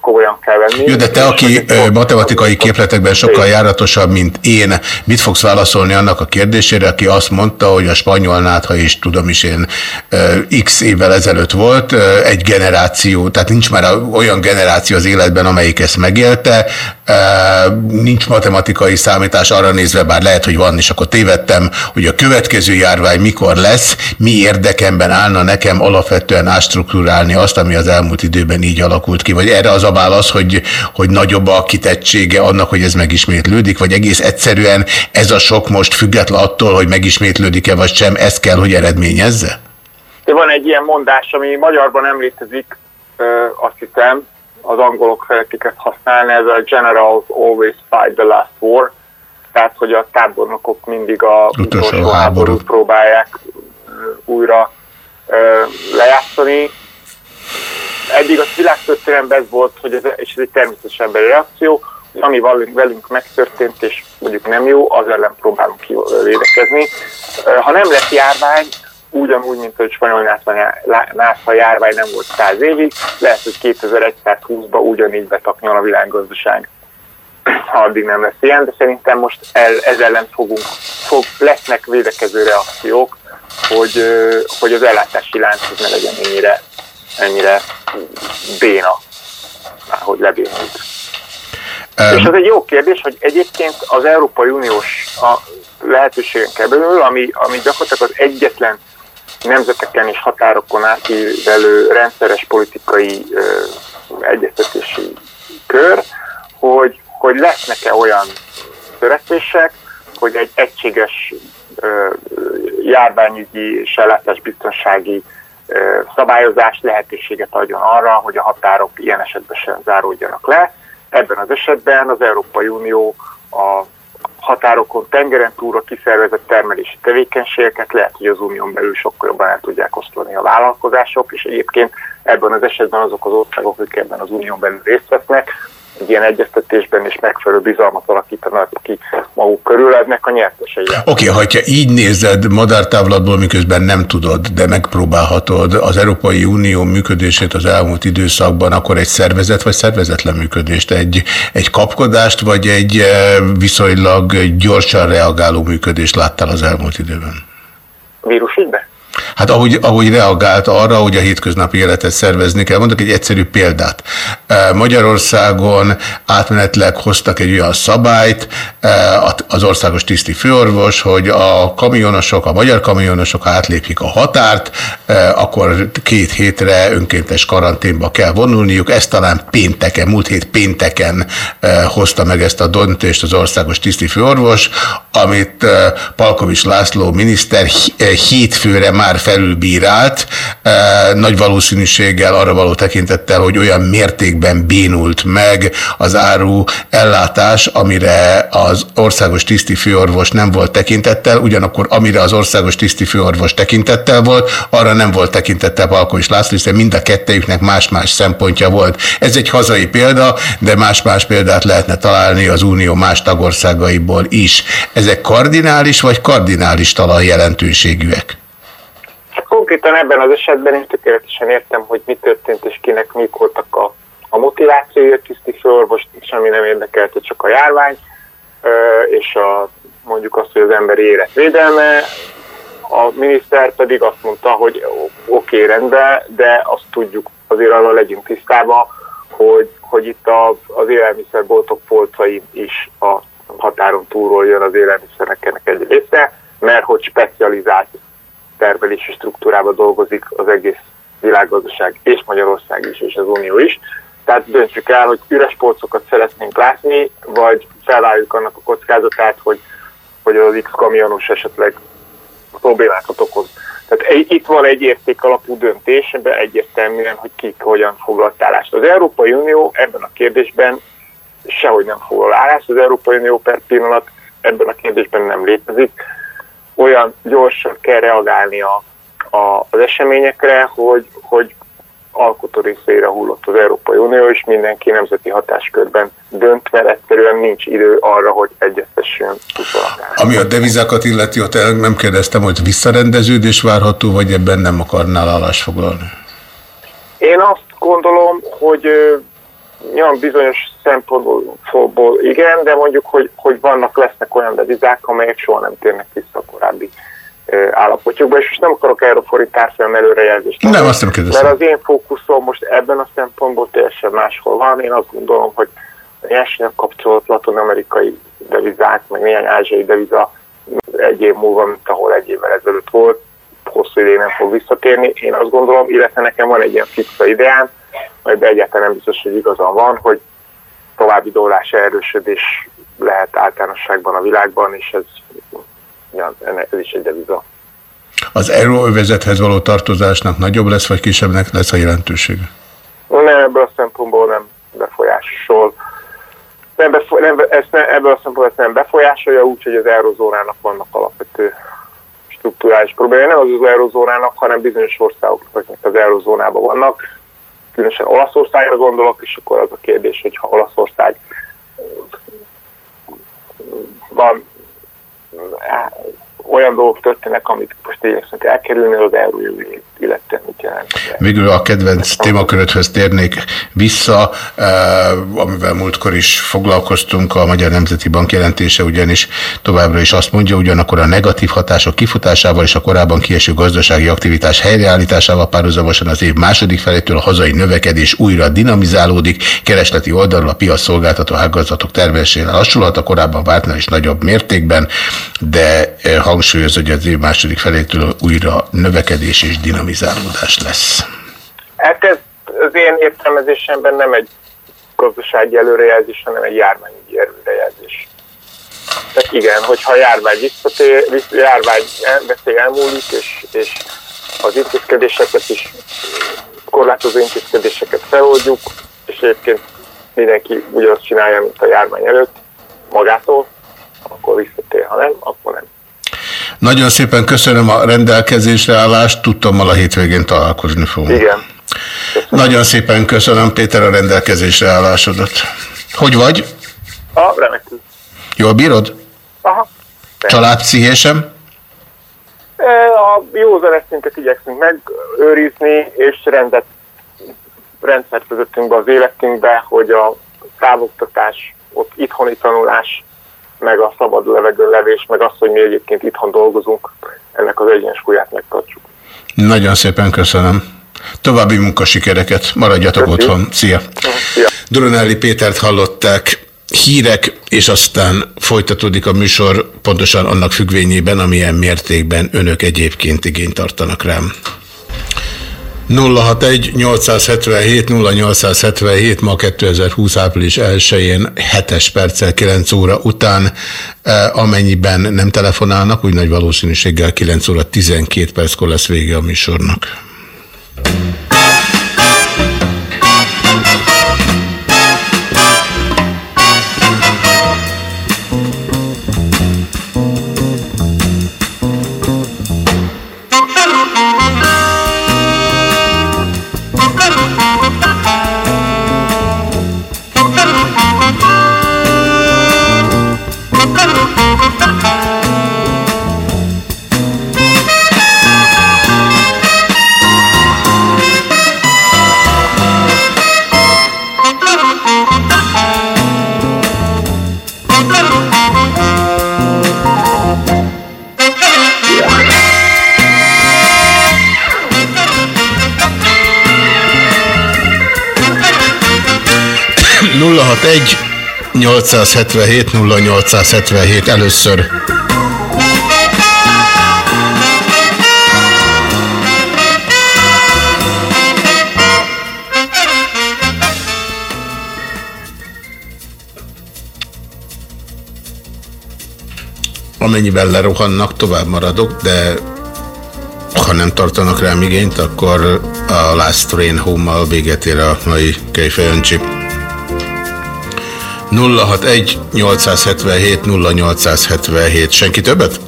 komolyan kell venni. Jó, de te, aki matematikai képletekben sokkal járatosabb, mint én, mit fogsz válaszolni annak a kérdésére, aki azt mondta, hogy a spanyol nátha is, tudom is én, x évvel ezelőtt volt, egy generáció, tehát nincs már olyan generáció az életben, amelyik ezt megélte, nincs matematikai számítás arra nézve, bár lehet, hogy van, és akkor tévedtem, hogy a következő járvány mikor lesz, mi érdekemben állna nekem alapvetően ástruktúrálni azt, ami az elmúlt időben így alakult ki, vagy erre az a válasz, hogy, hogy nagyobb a kitettsége annak, hogy ez megismétlődik, vagy egész egyszerűen ez a sok most független attól, hogy megismétlődik-e vagy sem, ez kell, hogy eredményezze? De van egy ilyen mondás, ami magyarban nem létezik, azt hiszem, az angolok szeretik ezt használni, ez a generals always fight the last war, tehát hogy a tábornokok mindig a utolsó háborút próbálják újra lejátszani eddig a világtörténelemben ez volt, hogy ez, és ez egy természetes emberi reakció, hogy ami velünk, megtörtént, és mondjuk nem jó, az ellen próbálunk védekezni. Ha nem lesz járvány, ugyanúgy, mint hogy spanyol nászha járvány nem volt száz évig, lehet, hogy 2120-ban ugyanígy betaknyol a világgazdaság ha addig nem lesz ilyen, de szerintem most el, ez ellen fogunk, fog, lesznek védekező reakciók, hogy, hogy az ellátási lánc ne legyen ennyire ennyire béna, hogy lebénult. Um. És az egy jó kérdés, hogy egyébként az Európai Uniós a lehetőségen belül, ami, ami gyakorlatilag az egyetlen nemzeteken és határokon átívelő rendszeres politikai ö, egyeztetési kör, hogy, hogy lesznek-e olyan törekvések, hogy egy egységes ö, járványügyi és ellátásbiztonsági szabályozás lehetőséget adjon arra, hogy a határok ilyen esetben sem záródjanak le. Ebben az esetben az Európai Unió a határokon tengeren túlra kiszervezett termelési tevékenységeket lehet, hogy az unión belül sokkal jobban el tudják osztani a vállalkozások, és egyébként ebben az esetben azok az országok, akik ebben az unión belül részt vesznek, ilyen egyeztetésben is megfelelő bizalmat alakítanak ki maguk körül, ennek a nyertesei. Oké, okay, ha így nézed madártávlatból, miközben nem tudod, de megpróbálhatod az Európai Unió működését az elmúlt időszakban, akkor egy szervezet vagy szervezetlen működést, egy, egy kapkodást vagy egy eh, viszonylag gyorsan reagáló működést láttál az elmúlt időben? Vírusügyben? Hát ahogy, ahogy reagált arra, hogy a hétköznapi életet szervezni kell. Mondok egy egyszerű példát. Magyarországon átmenetleg hoztak egy olyan szabályt, az országos tiszti főorvos, hogy a kamionosok, a magyar kamionosok, ha átlépjük a határt, akkor két hétre önkéntes karanténba kell vonulniuk. Ezt talán pénteken, múlt hét pénteken hozta meg ezt a döntést az országos tiszti főorvos, amit Palkovics László miniszter hétfőre már felülbírált, nagy valószínűséggel arra való tekintettel, hogy olyan mértékben bénult meg az áru ellátás, amire az országos tiszti főorvos nem volt tekintettel, ugyanakkor amire az országos tiszti főorvos tekintettel volt, arra nem volt tekintettel Palko és László, hiszen mind a kettejüknek más-más szempontja volt. Ez egy hazai példa, de más-más példát lehetne találni az Unió más tagországaiból is. Ezek kardinális vagy kardinális talaj jelentőségűek? Konkrétan ebben az esetben én tökéletesen értem, hogy mi történt és kinek mik voltak a, a motivációja, tiszti főorvost, semmi nem érdekelte, csak a járvány, és a, mondjuk azt, hogy az emberi élet védelme, a miniszter pedig azt mondta, hogy oké, okay, rendben, de azt tudjuk, azért arra legyünk tisztában, hogy, hogy itt a, az élelmiszerboltok polcain is a határon túlról jön az élelmiszernek egy része, mert hogy specializált termelési struktúrába dolgozik az egész világgazdaság, és Magyarország is, és az Unió is. Tehát döntsük el, hogy üres polcokat szeretnénk látni, vagy felálljuk annak a kockázatát, hogy, hogy az X kamionos esetleg problémákat okoz. Tehát itt van egy érték alapú döntés, de egyértelműen, hogy kik hogyan foglalt állást. Az Európai Unió ebben a kérdésben sehogy nem foglal állást. Az Európai Unió per pillanat ebben a kérdésben nem létezik. Olyan gyorsan kell reagálni a, a, az eseményekre, hogy, hogy alkotó részére hullott az Európai Unió, és mindenki nemzeti hatáskörben dönt, mert egyszerűen nincs idő arra, hogy egyeztessünk Ami a devizákat illeti, ott el nem kérdeztem, hogy visszarendeződés várható, vagy ebben nem akarnál állást foglalni? Én azt gondolom, hogy olyan bizonyos szempontból igen, de mondjuk, hogy, hogy vannak, lesznek olyan devizák, amelyek soha nem térnek vissza a korábbi állapotjukba, és most nem akarok Aerofori társadalmi előrejelzést. Nem, azt nem kérdezem. Mert az én fókuszom most ebben a szempontból teljesen máshol van. Én azt gondolom, hogy a nyersanyag kapcsolat latin-amerikai devizák, meg néhány ázsiai deviza egy év múlva, mint ahol egy évvel ezelőtt volt, hosszú ideig nem fog visszatérni. Én azt gondolom, illetve nekem van egy ilyen fixa ideám, majd egyáltalán nem biztos, hogy igazam van, hogy további dollás erősödés lehet általánosságban a világban, és ez ja, ez is egy deviza. Az euróövezethez való tartozásnak nagyobb lesz, vagy kisebbnek lesz a jelentősége? Nem, ebből a szempontból nem befolyásol. Nem befo nem, ezt ne, ebből a szempontból ezt nem befolyásolja, úgyhogy az eurozónának vannak alapvető struktúrális problémái. Nem az az eurozónának, hanem bizonyos országok, akik az eurozónában vannak. Különösen Olaszországra gondolok, és akkor az a kérdés, hogy ha Olaszország van olyan dolgok történnek, amit most igyekszünk elkerülni, az jövő Végül a kedvenc témaköröthöz térnék vissza, eh, amivel múltkor is foglalkoztunk, a Magyar Nemzeti Bank jelentése ugyanis továbbra is azt mondja, ugyanakkor a negatív hatások kifutásával és a korábban kieső gazdasági aktivitás helyreállításával párhuzamosan az év második felétől a hazai növekedés újra dinamizálódik, keresleti oldalról a piac szolgáltató ágazatok tervezésére lassulhat a korábban vártnál is nagyobb mértékben, de eh, hangsúlyoz, hogy az év második felétől újra növekedés és dinamizálódás lesz. Hát ez az én értelmezésemben nem egy gazdasági előrejelzés, hanem egy járványügyi előrejelzés. Tehát igen, hogyha a járvány visszatér, járvány veszély elmúlik, és, és az intézkedéseket is, korlátozó intézkedéseket feloldjuk, és egyébként mindenki ugyanazt csinálja, mint a járvány előtt, magától, akkor visszatér, ha nem, akkor nem. Nagyon szépen köszönöm a rendelkezésre állást, tudtam a hétvégén találkozni fogunk. Igen. Köszönöm. Nagyon szépen köszönöm, Péter, a rendelkezésre állásodat. Hogy vagy? A, remekül. Jól bírod? Aha. Családpszichésen? A jó zeneszintet igyekszünk megőrizni, és rendet, rendszert vezetünk be az életünkbe, hogy a távoktatás, ott itthoni tanulás meg a szabad levegő levés, meg az, hogy mi egyébként itthon dolgozunk, ennek az egyensúlyát megtartsuk. Nagyon szépen köszönöm. További munkasikereket, maradjatok Köszi. otthon. Szia! Szia. Duronelli Pétert hallották, hírek, és aztán folytatódik a műsor pontosan annak függvényében, amilyen mértékben önök egyébként igényt tartanak rám. 061 877 0877 ma 2020 április 1-én 7-es perccel 9 óra után, eh, amennyiben nem telefonálnak, úgy nagy valószínűséggel 9 óra 12 perckor lesz vége a műsornak. Nulla hat egy 877 0877 először. Amennyiben lerohannak, tovább maradok, de ha nem tartanak rám igényt, akkor a Last Train Home-mal véget ér a mai Kejfejöncsi. 061 877 0877. Senki többet?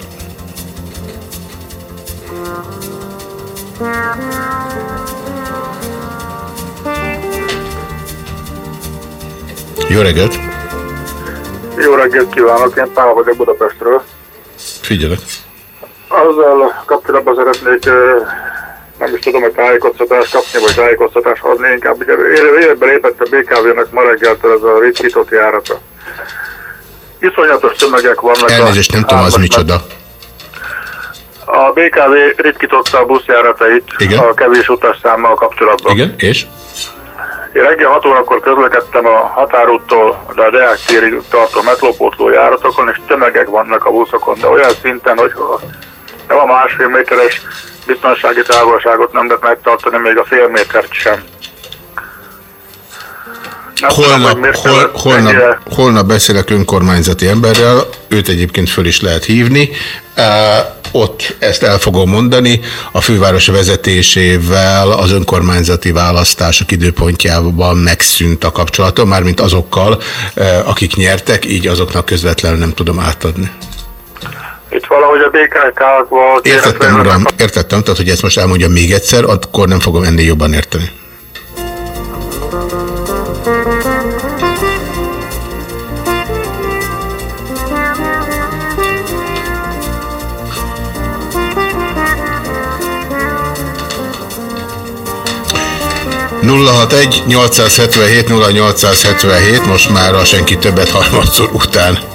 Jó reggelt! Jó reggelt kívánok, én Pál vagyok Budapestről. Figyelek. Azzal kapcsolatban szeretnék, tudom, hogy tájékoztatást kapni, vagy tájékoztatást adni, inkább ugye él- életbe lépett a BKV-nek ma reggeltől ez a ritkított járata. Iszonyatos tömegek vannak. Elnézést, nem tudom, az micsoda. A BKV ritkította a buszjáratait Igen. a kevés utasszámmal kapcsolatban. Igen, és? Én reggel 6 órakor közlekedtem a határúttól, de a Deák térig tartó metrópótló járatokon, és tömegek vannak a buszokon, de olyan szinten, hogy nem a másfél méteres biztonsági távolságot nem lehet megtartani, még a fél métert sem. Nem tudom, Holnap, miért hol, holnap, ennyire- holnap beszélek önkormányzati emberrel, őt egyébként föl is lehet hívni. Uh, ott ezt el fogom mondani. A főváros vezetésével az önkormányzati választások időpontjában megszűnt a kapcsolatom, mármint azokkal, uh, akik nyertek, így azoknak közvetlenül nem tudom átadni. Itt valahogy a BKK-val... Értettem, uram, értettem, tehát hogy ezt most elmondjam még egyszer, akkor nem fogom ennél jobban érteni. egy 877 0877 most már a senki többet harmadszor után.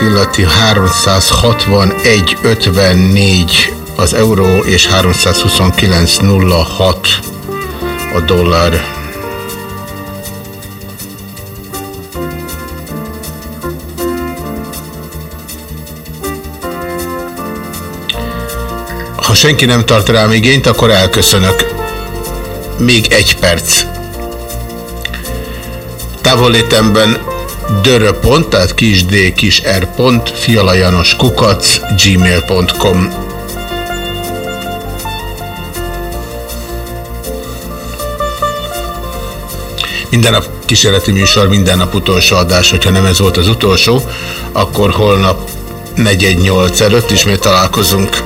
Illeti 361,54 az euró és 329,06 a dollár. Ha senki nem tart rám igényt, akkor elköszönök. Még egy perc. Távollétemben dörö. tehát kis r. fialajanos kukac, gmail.com Minden nap kísérleti műsor, minden nap utolsó adás, hogyha nem ez volt az utolsó, akkor holnap 418 előtt ismét találkozunk.